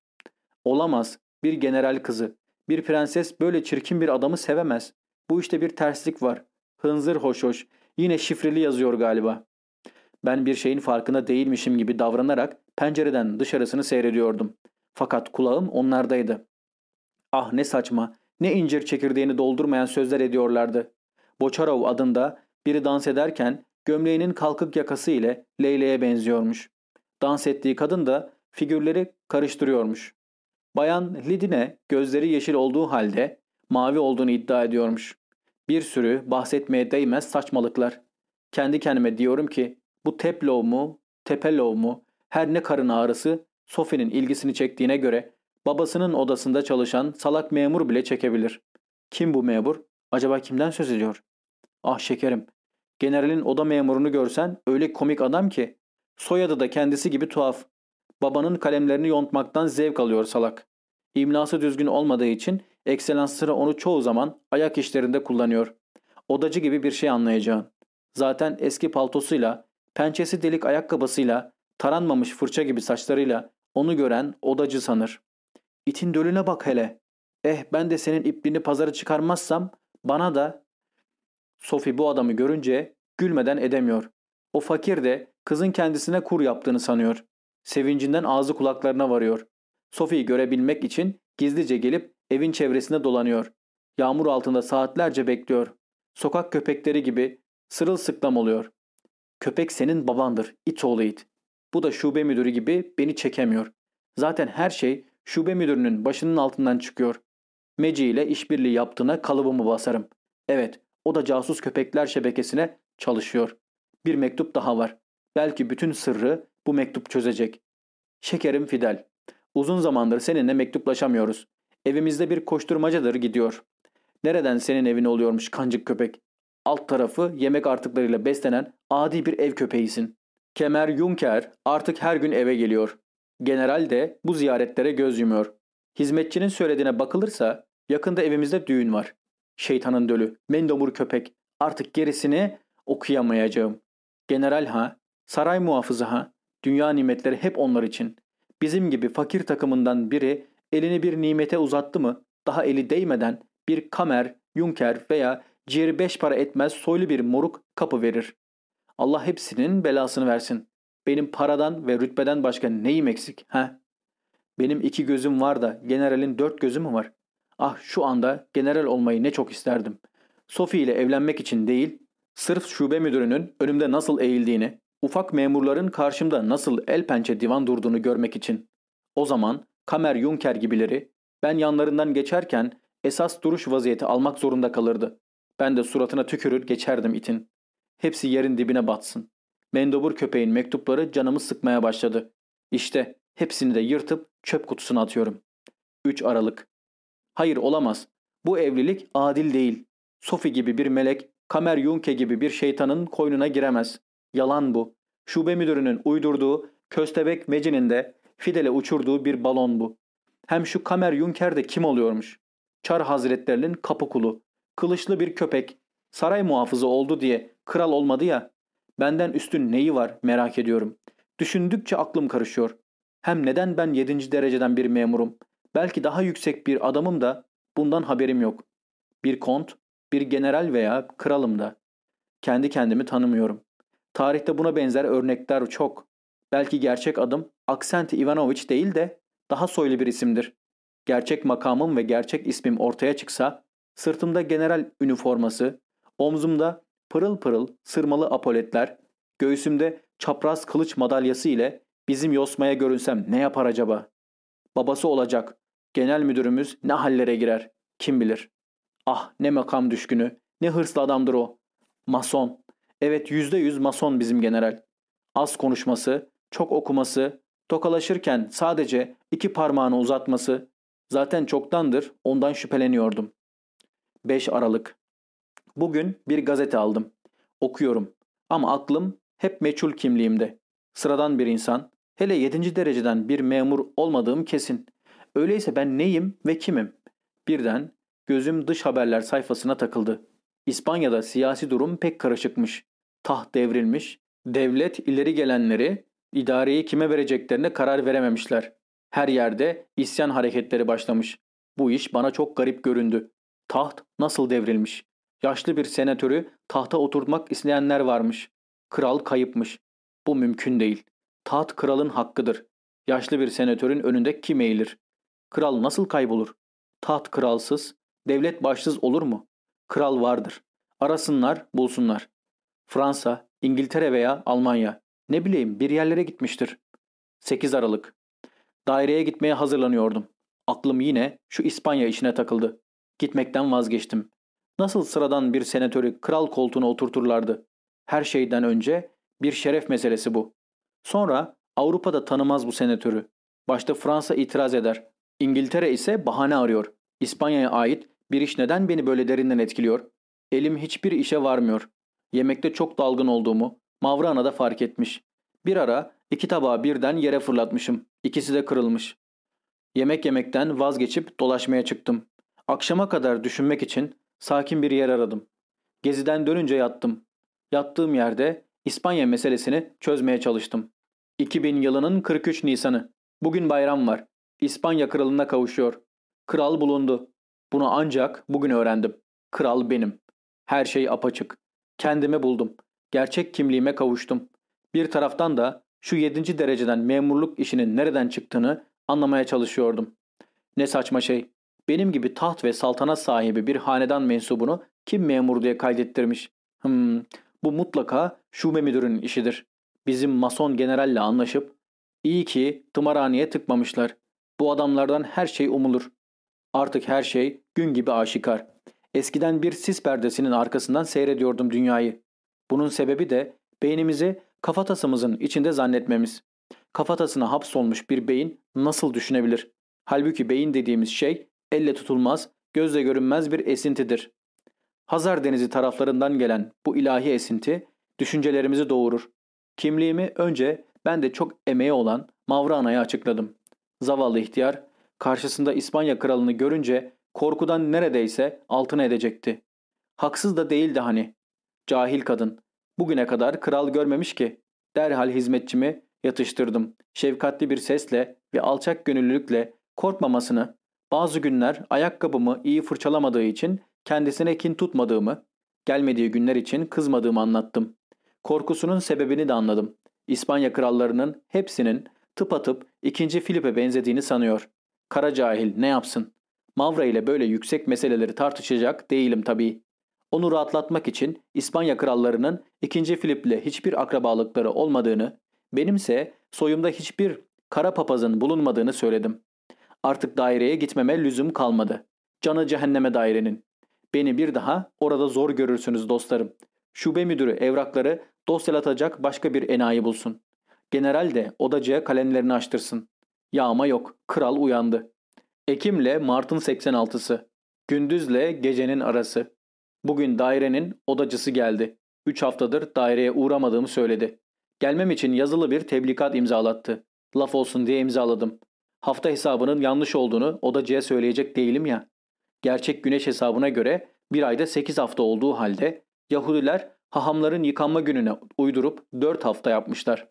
Olamaz. Bir general kızı. Bir prenses böyle çirkin bir adamı sevemez. Bu işte bir terslik var. Hınzır hoş hoş. Yine şifreli yazıyor galiba. Ben bir şeyin farkında değilmişim gibi davranarak pencereden dışarısını seyrediyordum. Fakat kulağım onlardaydı. Ah ne saçma, ne incir çekirdeğini doldurmayan sözler ediyorlardı. Boçarov adında biri dans ederken gömleğinin kalkık yakası ile Leyla'ya benziyormuş. Dans ettiği kadın da figürleri karıştırıyormuş. Bayan Lidine gözleri yeşil olduğu halde mavi olduğunu iddia ediyormuş. Bir sürü bahsetmeye değmez saçmalıklar. Kendi kendime diyorum ki bu Teplov mu, Tepelov mu her ne karın ağrısı Sophie'nin ilgisini çektiğine göre babasının odasında çalışan salak memur bile çekebilir. Kim bu memur? Acaba kimden söz ediyor? Ah şekerim. Generalin oda memurunu görsen öyle komik adam ki. Soyadı da kendisi gibi tuhaf. Babanın kalemlerini yontmaktan zevk alıyor salak. İmlası düzgün olmadığı için ekselansları onu çoğu zaman ayak işlerinde kullanıyor. Odacı gibi bir şey anlayacağın. Zaten eski paltosuyla, pençesi delik ayakkabısıyla Taranmamış fırça gibi saçlarıyla onu gören odacı sanır. İtin dölüne bak hele. Eh ben de senin ipliğini pazara çıkarmazsam bana da... Sophie bu adamı görünce gülmeden edemiyor. O fakir de kızın kendisine kur yaptığını sanıyor. Sevincinden ağzı kulaklarına varıyor. Sophie'yi görebilmek için gizlice gelip evin çevresinde dolanıyor. Yağmur altında saatlerce bekliyor. Sokak köpekleri gibi sırılsıklam oluyor. Köpek senin babandır, it oğlu it. Bu da şube müdürü gibi beni çekemiyor. Zaten her şey şube müdürünün başının altından çıkıyor. Meci ile işbirliği yaptığına kalıbımı basarım. Evet, o da casus köpekler şebekesine çalışıyor. Bir mektup daha var. Belki bütün sırrı bu mektup çözecek. Şekerim Fidel. Uzun zamandır seninle mektuplaşamıyoruz. Evimizde bir koşturmacadır gidiyor. Nereden senin evin oluyormuş kancık köpek? Alt tarafı yemek artıklarıyla beslenen adi bir ev köpeğisin. Kemer Junker artık her gün eve geliyor. General de bu ziyaretlere göz yumuyor. Hizmetçinin söylediğine bakılırsa yakında evimizde düğün var. Şeytanın dölü, mendobur köpek. Artık gerisini okuyamayacağım. General ha, saray muhafızı ha, dünya nimetleri hep onlar için. Bizim gibi fakir takımından biri elini bir nimete uzattı mı daha eli değmeden bir kamer, yunker veya ciğeri beş para etmez soylu bir moruk kapı verir. Allah hepsinin belasını versin. Benim paradan ve rütbeden başka neyim eksik? He? Benim iki gözüm var da generalin dört gözü mü var? Ah şu anda general olmayı ne çok isterdim. Sophie ile evlenmek için değil, sırf şube müdürünün önümde nasıl eğildiğini, ufak memurların karşımda nasıl el pençe divan durduğunu görmek için. O zaman Kamer Junker gibileri ben yanlarından geçerken esas duruş vaziyeti almak zorunda kalırdı. Ben de suratına tükürür geçerdim itin. Hepsi yerin dibine batsın. Mendobur köpeğin mektupları canımı sıkmaya başladı. İşte hepsini de yırtıp çöp kutusuna atıyorum. 3 Aralık. Hayır olamaz. Bu evlilik adil değil. Sophie gibi bir melek, Kamer Yunke gibi bir şeytanın koynuna giremez. Yalan bu. Şube müdürünün uydurduğu, köstebek Meci'nin de Fidel'e uçurduğu bir balon bu. Hem şu Kamer Yunker de kim oluyormuş? Çar hazretlerinin kapı kulu. Kılıçlı bir köpek. Saray muhafızı oldu diye kral olmadı ya. Benden üstün neyi var merak ediyorum. Düşündükçe aklım karışıyor. Hem neden ben yedinci dereceden bir memurum? Belki daha yüksek bir adamım da bundan haberim yok. Bir kont, bir general veya kralım da. Kendi kendimi tanımıyorum. Tarihte buna benzer örnekler çok. Belki gerçek adım Aksenti Ivanoviç değil de daha soylu bir isimdir. Gerçek makamım ve gerçek ismim ortaya çıksa, sırtımda general üniforması, omzumda pırıl pırıl sırmalı apoletler, göğsümde çapraz kılıç madalyası ile bizim yosmaya görünsem ne yapar acaba? Babası olacak. Genel müdürümüz ne hallere girer? Kim bilir? Ah ne makam düşkünü, ne hırslı adamdır o. Mason. Evet yüzde yüz mason bizim general. Az konuşması, çok okuması, tokalaşırken sadece iki parmağını uzatması, zaten çoktandır ondan şüpheleniyordum. 5 Aralık. Bugün bir gazete aldım. Okuyorum. Ama aklım hep meçhul kimliğimde. Sıradan bir insan, hele 7. dereceden bir memur olmadığım kesin. Öyleyse ben neyim ve kimim? Birden gözüm dış haberler sayfasına takıldı. İspanya'da siyasi durum pek karışıkmış. Taht devrilmiş, devlet ileri gelenleri idareyi kime vereceklerine karar verememişler. Her yerde isyan hareketleri başlamış. Bu iş bana çok garip göründü. Taht nasıl devrilmiş? Yaşlı bir senatörü tahta oturtmak isteyenler varmış. Kral kayıpmış. Bu mümkün değil. Taht kralın hakkıdır. Yaşlı bir senatörün önünde kim eğilir? Kral nasıl kaybolur? Taht kralsız, devlet başsız olur mu? Kral vardır. Arasınlar, bulsunlar. Fransa, İngiltere veya Almanya. Ne bileyim bir yerlere gitmiştir. 8 Aralık. Daireye gitmeye hazırlanıyordum. Aklım yine şu İspanya işine takıldı. Gitmekten vazgeçtim. Nasıl sıradan bir senatörü kral koltuğuna oturturlardı? Her şeyden önce bir şeref meselesi bu. Sonra Avrupa'da tanımaz bu senatörü. Başta Fransa itiraz eder. İngiltere ise bahane arıyor. İspanya'ya ait bir iş neden beni böyle derinden etkiliyor? Elim hiçbir işe varmıyor. Yemekte çok dalgın olduğumu Mavrana da fark etmiş. Bir ara iki tabağı birden yere fırlatmışım. İkisi de kırılmış. Yemek yemekten vazgeçip dolaşmaya çıktım. Akşama kadar düşünmek için sakin bir yer aradım. Geziden dönünce yattım. Yattığım yerde İspanya meselesini çözmeye çalıştım. 2000 yılının 43 Nisan'ı. Bugün bayram var. İspanya kralına kavuşuyor. Kral bulundu. Bunu ancak bugün öğrendim. Kral benim. Her şey apaçık. Kendimi buldum. Gerçek kimliğime kavuştum. Bir taraftan da şu yedinci dereceden memurluk işinin nereden çıktığını anlamaya çalışıyordum. Ne saçma şey. Benim gibi taht ve saltanat sahibi bir hanedan mensubunu kim memur diye kaydettirmiş? Hmm, bu mutlaka şube müdürünün işidir. Bizim mason generalle anlaşıp iyi ki tımarhaneye tıkmamışlar. Bu adamlardan her şey umulur. Artık her şey gün gibi aşikar. Eskiden bir sis perdesinin arkasından seyrediyordum dünyayı. Bunun sebebi de beynimizi kafatasımızın içinde zannetmemiz. Kafatasına hapsolmuş bir beyin nasıl düşünebilir? Halbuki beyin dediğimiz şey elle tutulmaz, gözle görünmez bir esintidir. Hazar Denizi taraflarından gelen bu ilahi esinti düşüncelerimizi doğurur. Kimliğimi önce ben de çok emeği olan Mavrana'ya açıkladım. Zavallı ihtiyar karşısında İspanya kralını görünce korkudan neredeyse altına edecekti. Haksız da değildi hani. Cahil kadın. Bugüne kadar kral görmemiş ki. Derhal hizmetçimi yatıştırdım. Şefkatli bir sesle ve alçak gönüllülükle korkmamasını, bazı günler ayakkabımı iyi fırçalamadığı için kendisine kin tutmadığımı, gelmediği günler için kızmadığımı anlattım. Korkusunun sebebini de anladım. İspanya krallarının hepsinin tıpatıp ikinci Filip'e benzediğini sanıyor. Kara cahil ne yapsın? Mavra ile böyle yüksek meseleleri tartışacak değilim tabii. Onu rahatlatmak için İspanya krallarının ikinci Filip'le hiçbir akrabalıkları olmadığını, benimse soyumda hiçbir kara papazın bulunmadığını söyledim. Artık daireye gitmeme lüzum kalmadı. Canı cehenneme dairenin. Beni bir daha orada zor görürsünüz dostlarım. Şube müdürü evrakları dosyalatacak başka bir enayi bulsun. General de odacıya kalemlerini açtırsın. Yağma yok. Kral uyandı. Ekim'le Mart'ın 86'sı. Gündüzle gecenin arası. Bugün dairenin odacısı geldi. Üç haftadır daireye uğramadığımı söyledi. Gelmem için yazılı bir tebligat imzalattı. Laf olsun diye imzaladım. Hafta hesabının yanlış olduğunu odacıya söyleyecek değilim ya. Gerçek güneş hesabına göre bir ayda 8 hafta olduğu halde Yahudiler hahamların yıkanma gününe uydurup 4 hafta yapmışlar.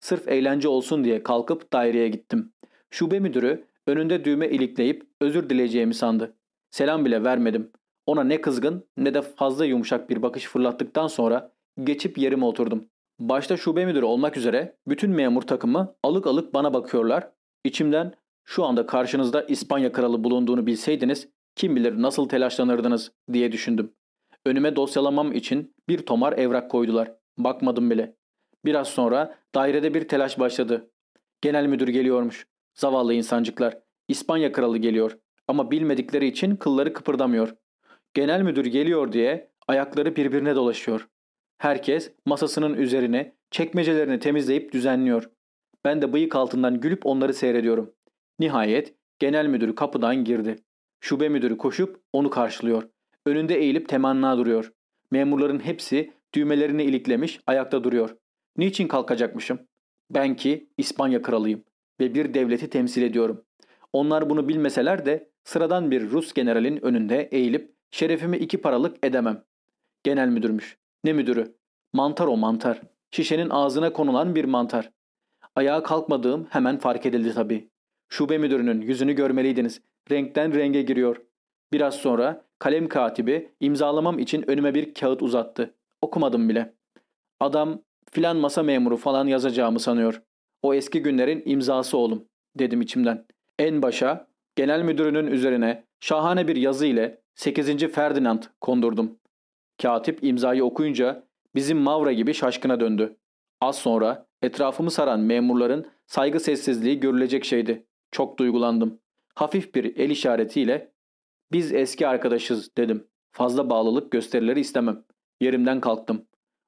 Sırf eğlence olsun diye kalkıp daireye gittim. Şube müdürü önünde düğme ilikleyip özür dileyeceğimi sandı. Selam bile vermedim. Ona ne kızgın ne de fazla yumuşak bir bakış fırlattıktan sonra geçip yerime oturdum. Başta şube müdürü olmak üzere bütün memur takımı alık alık bana bakıyorlar. İçimden şu anda karşınızda İspanya kralı bulunduğunu bilseydiniz kim bilir nasıl telaşlanırdınız diye düşündüm. Önüme dosyalamam için bir tomar evrak koydular. Bakmadım bile. Biraz sonra dairede bir telaş başladı. Genel müdür geliyormuş. Zavallı insancıklar. İspanya kralı geliyor. Ama bilmedikleri için kılları kıpırdamıyor. Genel müdür geliyor diye ayakları birbirine dolaşıyor. Herkes masasının üzerine çekmecelerini temizleyip düzenliyor. Ben de bıyık altından gülüp onları seyrediyorum. Nihayet genel müdür kapıdan girdi. Şube müdürü koşup onu karşılıyor. Önünde eğilip temanna duruyor. Memurların hepsi düğmelerini iliklemiş ayakta duruyor. Niçin kalkacakmışım? Ben ki İspanya kralıyım ve bir devleti temsil ediyorum. Onlar bunu bilmeseler de sıradan bir Rus generalin önünde eğilip şerefimi iki paralık edemem. Genel müdürmüş. Ne müdürü? Mantar o mantar. Şişenin ağzına konulan bir mantar. Ayağa kalkmadığım hemen fark edildi tabii. Şube müdürünün yüzünü görmeliydiniz. Renkten renge giriyor. Biraz sonra kalem katibi imzalamam için önüme bir kağıt uzattı. Okumadım bile. Adam filan masa memuru falan yazacağımı sanıyor. O eski günlerin imzası oğlum dedim içimden. En başa genel müdürünün üzerine şahane bir yazı ile 8. Ferdinand kondurdum. Katip imzayı okuyunca bizim Mavra gibi şaşkına döndü. Az sonra etrafımı saran memurların saygı sessizliği görülecek şeydi. Çok duygulandım. Hafif bir el işaretiyle biz eski arkadaşız dedim. Fazla bağlılık gösterileri istemem. Yerimden kalktım.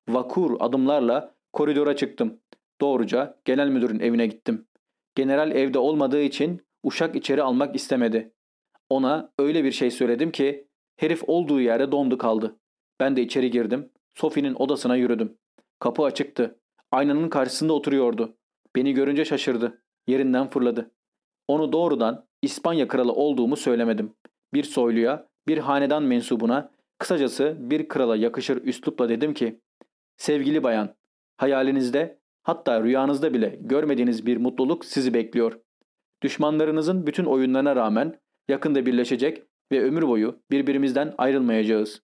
Vakur adımlarla koridora çıktım. Doğruca genel müdürün evine gittim. General evde olmadığı için uşak içeri almak istemedi. Ona öyle bir şey söyledim ki herif olduğu yerde dondu kaldı. Ben de içeri girdim. Sophie'nin odasına yürüdüm. Kapı açıktı. Aynanın karşısında oturuyordu. Beni görünce şaşırdı. Yerinden fırladı. Onu doğrudan İspanya kralı olduğumu söylemedim. Bir soyluya, bir hanedan mensubuna, kısacası bir krala yakışır üslupla dedim ki, Sevgili bayan, hayalinizde hatta rüyanızda bile görmediğiniz bir mutluluk sizi bekliyor. Düşmanlarınızın bütün oyunlarına rağmen yakında birleşecek ve ömür boyu birbirimizden ayrılmayacağız.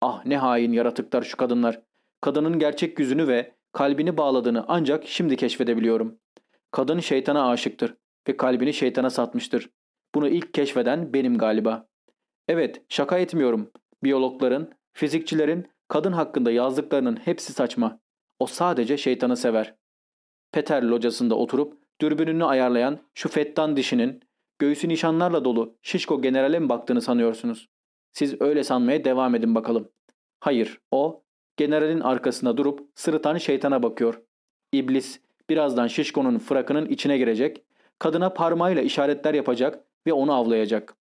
Ah ne hain yaratıklar şu kadınlar. Kadının gerçek yüzünü ve kalbini bağladığını ancak şimdi keşfedebiliyorum. Kadın şeytana aşıktır ve kalbini şeytana satmıştır. Bunu ilk keşfeden benim galiba. Evet, şaka etmiyorum. Biyologların, fizikçilerin kadın hakkında yazdıklarının hepsi saçma. O sadece şeytanı sever. Peter locasında oturup dürbününü ayarlayan şu fettan dişinin göğsü nişanlarla dolu şişko generale mi baktığını sanıyorsunuz? Siz öyle sanmaya devam edin bakalım. Hayır, o generalin arkasında durup sırıtan şeytana bakıyor. İblis birazdan şişkonun frakının içine girecek, kadına parmağıyla işaretler yapacak ve onu avlayacak.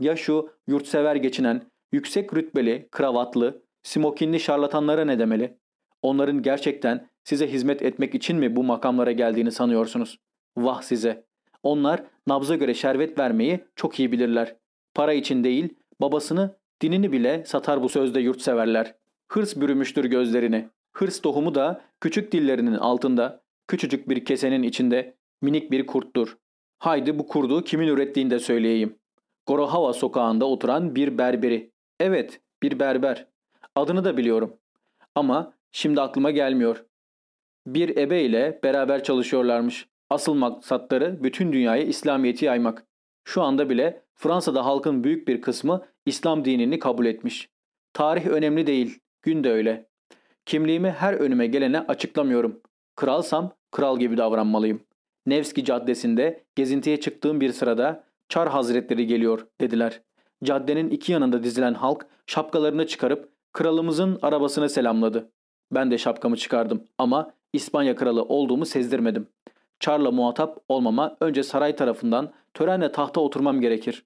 Ya şu yurtsever geçinen, yüksek rütbeli, kravatlı, smokinli şarlatanlara ne demeli? Onların gerçekten size hizmet etmek için mi bu makamlara geldiğini sanıyorsunuz? Vah size! Onlar nabza göre şerbet vermeyi çok iyi bilirler. Para için değil, babasını, dinini bile satar bu sözde yurtseverler. Hırs bürümüştür gözlerini. Hırs tohumu da küçük dillerinin altında, küçücük bir kesenin içinde minik bir kurttur. Haydi bu kurdu kimin ürettiğini de söyleyeyim. Gorohava sokağında oturan bir berberi. Evet, bir berber. Adını da biliyorum. Ama şimdi aklıma gelmiyor. Bir ebe ile beraber çalışıyorlarmış. Asıl maksatları bütün dünyaya İslamiyet'i yaymak. Şu anda bile Fransa'da halkın büyük bir kısmı İslam dinini kabul etmiş. Tarih önemli değil, gün de öyle. Kimliğimi her önüme gelene açıklamıyorum. Kralsam kral gibi davranmalıyım. Nevski Caddesi'nde gezintiye çıktığım bir sırada Çar Hazretleri geliyor dediler. Caddenin iki yanında dizilen halk şapkalarını çıkarıp kralımızın arabasını selamladı. Ben de şapkamı çıkardım ama İspanya kralı olduğumu sezdirmedim. Çar'la muhatap olmama önce saray tarafından törenle tahta oturmam gerekir.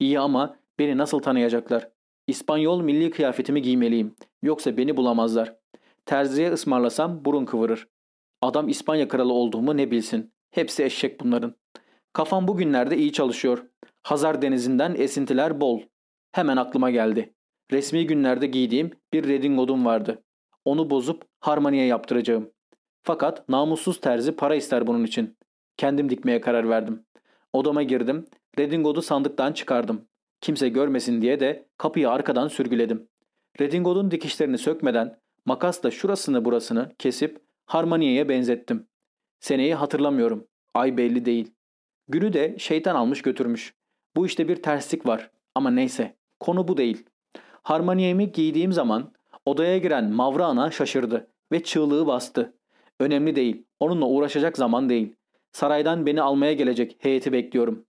İyi ama beni nasıl tanıyacaklar? İspanyol milli kıyafetimi giymeliyim. Yoksa beni bulamazlar. Terziye ısmarlasam burun kıvırır. Adam İspanya kralı olduğumu ne bilsin. Hepsi eşek bunların. Kafam bugünlerde iyi çalışıyor. Hazar denizinden esintiler bol. Hemen aklıma geldi. Resmi günlerde giydiğim bir redingodum vardı. Onu bozup harmoniye yaptıracağım. Fakat namussuz terzi para ister bunun için. Kendim dikmeye karar verdim. Odama girdim. Redingod'u sandıktan çıkardım. Kimse görmesin diye de kapıyı arkadan sürgüledim. Redingod'un dikişlerini sökmeden makasla şurasını burasını kesip harmoniyeye benzettim. Seneyi hatırlamıyorum. Ay belli değil. Günü de şeytan almış götürmüş. Bu işte bir terslik var. Ama neyse. Konu bu değil. Harmoniyemi giydiğim zaman odaya giren Mavra ana şaşırdı ve çığlığı bastı. Önemli değil. Onunla uğraşacak zaman değil. Saraydan beni almaya gelecek heyeti bekliyorum.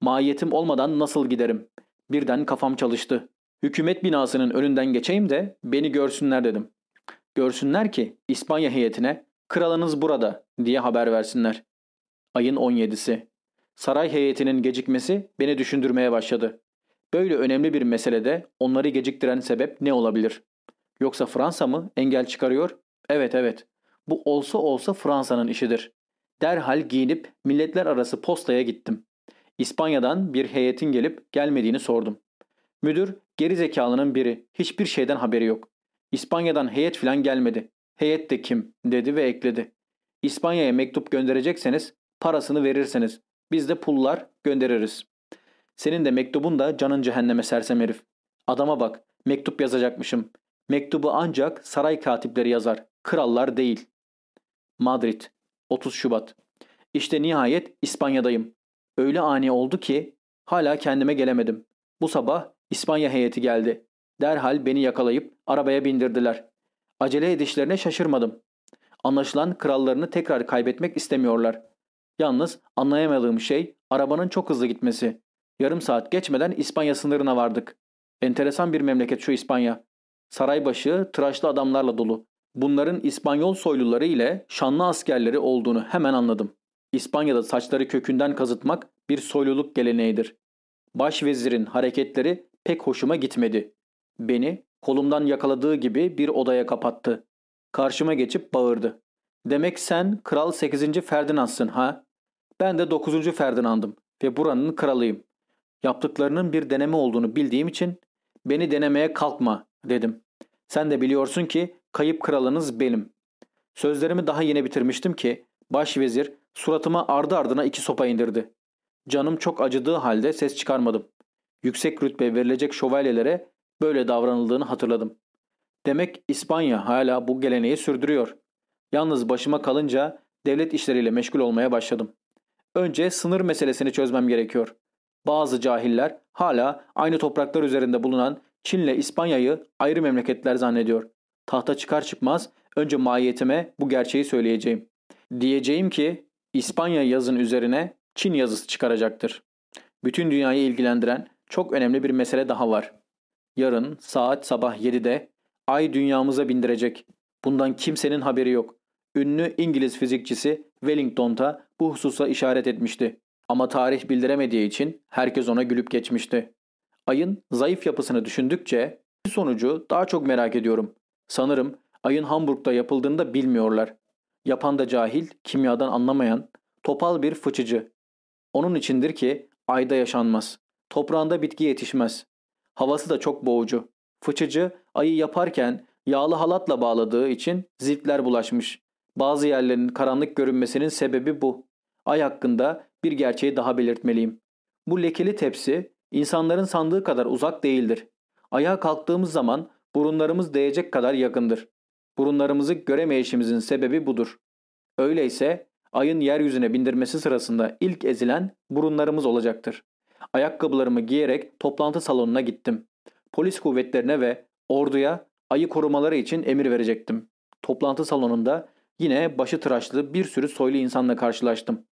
Mahiyetim olmadan nasıl giderim? Birden kafam çalıştı. Hükümet binasının önünden geçeyim de beni görsünler dedim. Görsünler ki İspanya heyetine kralınız burada diye haber versinler. Ayın 17'si. Saray heyetinin gecikmesi beni düşündürmeye başladı. Böyle önemli bir meselede onları geciktiren sebep ne olabilir? Yoksa Fransa mı engel çıkarıyor? Evet evet. Bu olsa olsa Fransa'nın işidir. Derhal giyinip milletler arası postaya gittim. İspanya'dan bir heyetin gelip gelmediğini sordum. Müdür geri zekalının biri. Hiçbir şeyden haberi yok. İspanya'dan heyet filan gelmedi. Heyet de kim? dedi ve ekledi. İspanya'ya mektup gönderecekseniz parasını verirseniz biz de pullar göndeririz. Senin de mektubun da canın cehenneme sersem herif. Adama bak mektup yazacakmışım. Mektubu ancak saray katipleri yazar. Krallar değil. Madrid 30 Şubat İşte nihayet İspanya'dayım. Öyle ani oldu ki hala kendime gelemedim. Bu sabah İspanya heyeti geldi. Derhal beni yakalayıp arabaya bindirdiler. Acele edişlerine şaşırmadım. Anlaşılan krallarını tekrar kaybetmek istemiyorlar. Yalnız anlayamadığım şey arabanın çok hızlı gitmesi. Yarım saat geçmeden İspanya sınırına vardık. Enteresan bir memleket şu İspanya. Saraybaşı tıraşlı adamlarla dolu. Bunların İspanyol soyluları ile şanlı askerleri olduğunu hemen anladım. İspanya'da saçları kökünden kazıtmak bir soyluluk geleneğidir. Başvezirin hareketleri pek hoşuma gitmedi. Beni kolumdan yakaladığı gibi bir odaya kapattı. Karşıma geçip bağırdı. Demek sen Kral 8. Ferdinand'sın ha? Ben de 9. Ferdinand'ım ve buranın kralıyım. Yaptıklarının bir deneme olduğunu bildiğim için beni denemeye kalkma dedim. Sen de biliyorsun ki kayıp kralınız benim. Sözlerimi daha yeni bitirmiştim ki başvezir suratıma ardı ardına iki sopa indirdi. Canım çok acıdığı halde ses çıkarmadım. Yüksek rütbe verilecek şövalyelere böyle davranıldığını hatırladım. Demek İspanya hala bu geleneği sürdürüyor. Yalnız başıma kalınca devlet işleriyle meşgul olmaya başladım. Önce sınır meselesini çözmem gerekiyor. Bazı cahiller hala aynı topraklar üzerinde bulunan Çin'le İspanya'yı ayrı memleketler zannediyor. Tahta çıkar çıkmaz önce mahiyetime bu gerçeği söyleyeceğim. Diyeceğim ki İspanya yazın üzerine Çin yazısı çıkaracaktır. Bütün dünyayı ilgilendiren çok önemli bir mesele daha var. Yarın saat sabah 7'de ay dünyamıza bindirecek. Bundan kimsenin haberi yok. Ünlü İngiliz fizikçisi Wellington'ta bu hususa işaret etmişti. Ama tarih bildiremediği için herkes ona gülüp geçmişti. Ayın zayıf yapısını düşündükçe sonucu daha çok merak ediyorum. Sanırım ayın Hamburg'da yapıldığını da bilmiyorlar. Yapan da cahil, kimyadan anlamayan, topal bir fıçıcı. Onun içindir ki ayda yaşanmaz. Toprağında bitki yetişmez. Havası da çok boğucu. Fıçıcı ayı yaparken yağlı halatla bağladığı için ziltler bulaşmış. Bazı yerlerin karanlık görünmesinin sebebi bu. Ay hakkında bir gerçeği daha belirtmeliyim. Bu lekeli tepsi insanların sandığı kadar uzak değildir. Ayağa kalktığımız zaman burunlarımız değecek kadar yakındır. Burunlarımızı göremeyişimizin sebebi budur. Öyleyse ayın yeryüzüne bindirmesi sırasında ilk ezilen burunlarımız olacaktır. Ayakkabılarımı giyerek toplantı salonuna gittim. Polis kuvvetlerine ve orduya ayı korumaları için emir verecektim. Toplantı salonunda yine başı tıraşlı bir sürü soylu insanla karşılaştım.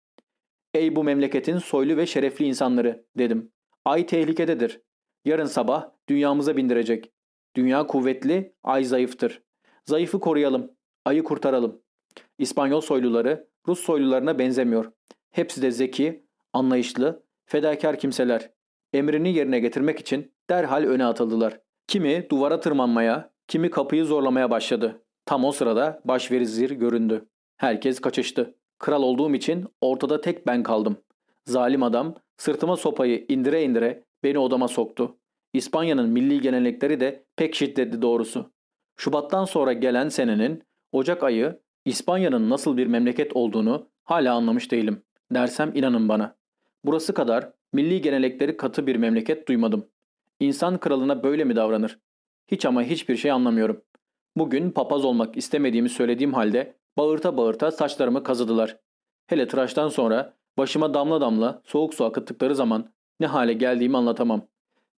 Ey bu memleketin soylu ve şerefli insanları dedim. Ay tehlikededir. Yarın sabah dünyamıza bindirecek. Dünya kuvvetli, ay zayıftır. Zayıfı koruyalım, ayı kurtaralım. İspanyol soyluları Rus soylularına benzemiyor. Hepsi de zeki, anlayışlı, fedakar kimseler. Emrini yerine getirmek için derhal öne atıldılar. Kimi duvara tırmanmaya, kimi kapıyı zorlamaya başladı. Tam o sırada başverizir göründü. Herkes kaçıştı. Kral olduğum için ortada tek ben kaldım. Zalim adam sırtıma sopayı indire indire beni odama soktu. İspanya'nın milli gelenekleri de pek şiddetli doğrusu. Şubattan sonra gelen senenin Ocak ayı İspanya'nın nasıl bir memleket olduğunu hala anlamış değilim. Dersem inanın bana. Burası kadar milli gelenekleri katı bir memleket duymadım. İnsan kralına böyle mi davranır? Hiç ama hiçbir şey anlamıyorum. Bugün papaz olmak istemediğimi söylediğim halde bağırta bağırta saçlarımı kazıdılar. Hele tıraştan sonra başıma damla damla soğuk su akıttıkları zaman ne hale geldiğimi anlatamam.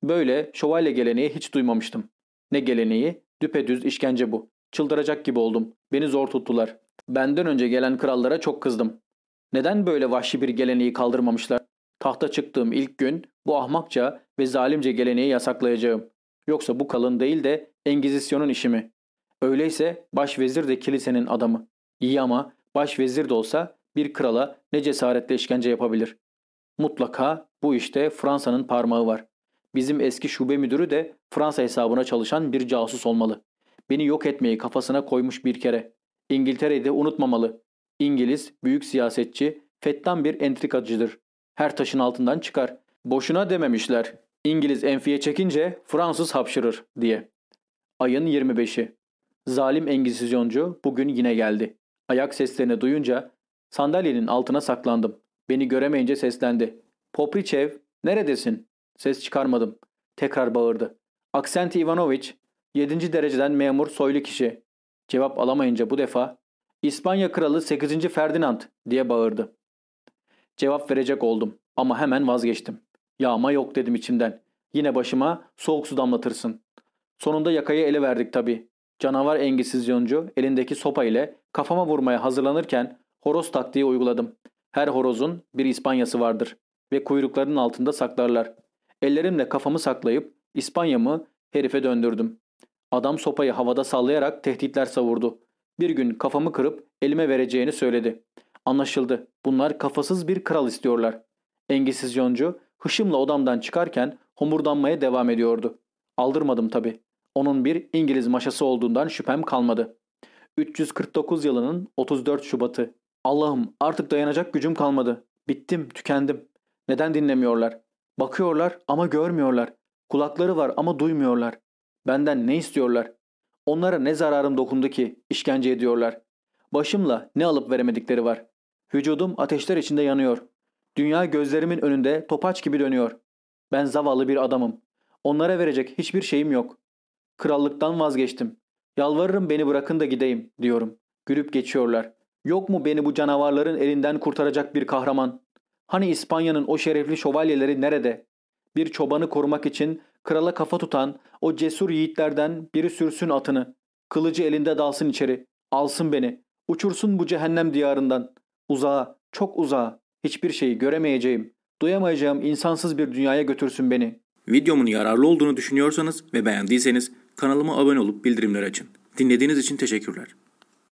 Böyle şövalye geleneği hiç duymamıştım. Ne geleneği? Düpedüz işkence bu. Çıldıracak gibi oldum. Beni zor tuttular. Benden önce gelen krallara çok kızdım. Neden böyle vahşi bir geleneği kaldırmamışlar? Tahta çıktığım ilk gün bu ahmakça ve zalimce geleneği yasaklayacağım. Yoksa bu kalın değil de Engizisyon'un işi mi? Öyleyse başvezir de kilisenin adamı. İyi ama başvezir de olsa bir krala ne cesaretle işkence yapabilir? Mutlaka bu işte Fransa'nın parmağı var. Bizim eski şube müdürü de Fransa hesabına çalışan bir casus olmalı. Beni yok etmeyi kafasına koymuş bir kere. İngiltere'yi de unutmamalı. İngiliz, büyük siyasetçi, fettan bir entrikacıdır. Her taşın altından çıkar. Boşuna dememişler. İngiliz enfiye çekince Fransız hapşırır diye. Ayın 25'i. Zalim engizisyoncu bugün yine geldi. Ayak seslerini duyunca sandalyenin altına saklandım. Beni göremeyince seslendi. Popriçev, neredesin? Ses çıkarmadım. Tekrar bağırdı. Aksenti Ivanoviç, 7. dereceden memur soylu kişi. Cevap alamayınca bu defa İspanya kralı 8. Ferdinand diye bağırdı. Cevap verecek oldum ama hemen vazgeçtim. Yağma yok dedim içimden. Yine başıma soğuk su damlatırsın. Sonunda yakayı ele verdik tabii. Canavar engisizyoncu elindeki sopa ile kafama vurmaya hazırlanırken horoz taktiği uyguladım. Her horozun bir İspanyası vardır ve kuyruklarının altında saklarlar. Ellerimle kafamı saklayıp İspanya'mı herife döndürdüm. Adam sopayı havada sallayarak tehditler savurdu. Bir gün kafamı kırıp elime vereceğini söyledi. Anlaşıldı. Bunlar kafasız bir kral istiyorlar. Engisizyoncu hışımla odamdan çıkarken homurdanmaya devam ediyordu. Aldırmadım tabii. Onun bir İngiliz maşası olduğundan şüphem kalmadı. 349 yılının 34 Şubat'ı. Allah'ım artık dayanacak gücüm kalmadı. Bittim, tükendim. Neden dinlemiyorlar? Bakıyorlar ama görmüyorlar. Kulakları var ama duymuyorlar. Benden ne istiyorlar? Onlara ne zararım dokundu ki işkence ediyorlar? Başımla ne alıp veremedikleri var. Vücudum ateşler içinde yanıyor. Dünya gözlerimin önünde topaç gibi dönüyor. Ben zavallı bir adamım. Onlara verecek hiçbir şeyim yok. Krallıktan vazgeçtim. Yalvarırım beni bırakın da gideyim diyorum. Gülüp geçiyorlar. Yok mu beni bu canavarların elinden kurtaracak bir kahraman? Hani İspanya'nın o şerefli şövalyeleri nerede? Bir çobanı korumak için krala kafa tutan o cesur yiğitlerden biri sürsün atını. Kılıcı elinde dalsın içeri. Alsın beni. Uçursun bu cehennem diyarından. Uzağa, çok uzağa. Hiçbir şeyi göremeyeceğim, duyamayacağım insansız bir dünyaya götürsün beni. Videomun yararlı olduğunu düşünüyorsanız ve beğendiyseniz kanalıma abone olup bildirimleri açın. Dinlediğiniz için teşekkürler.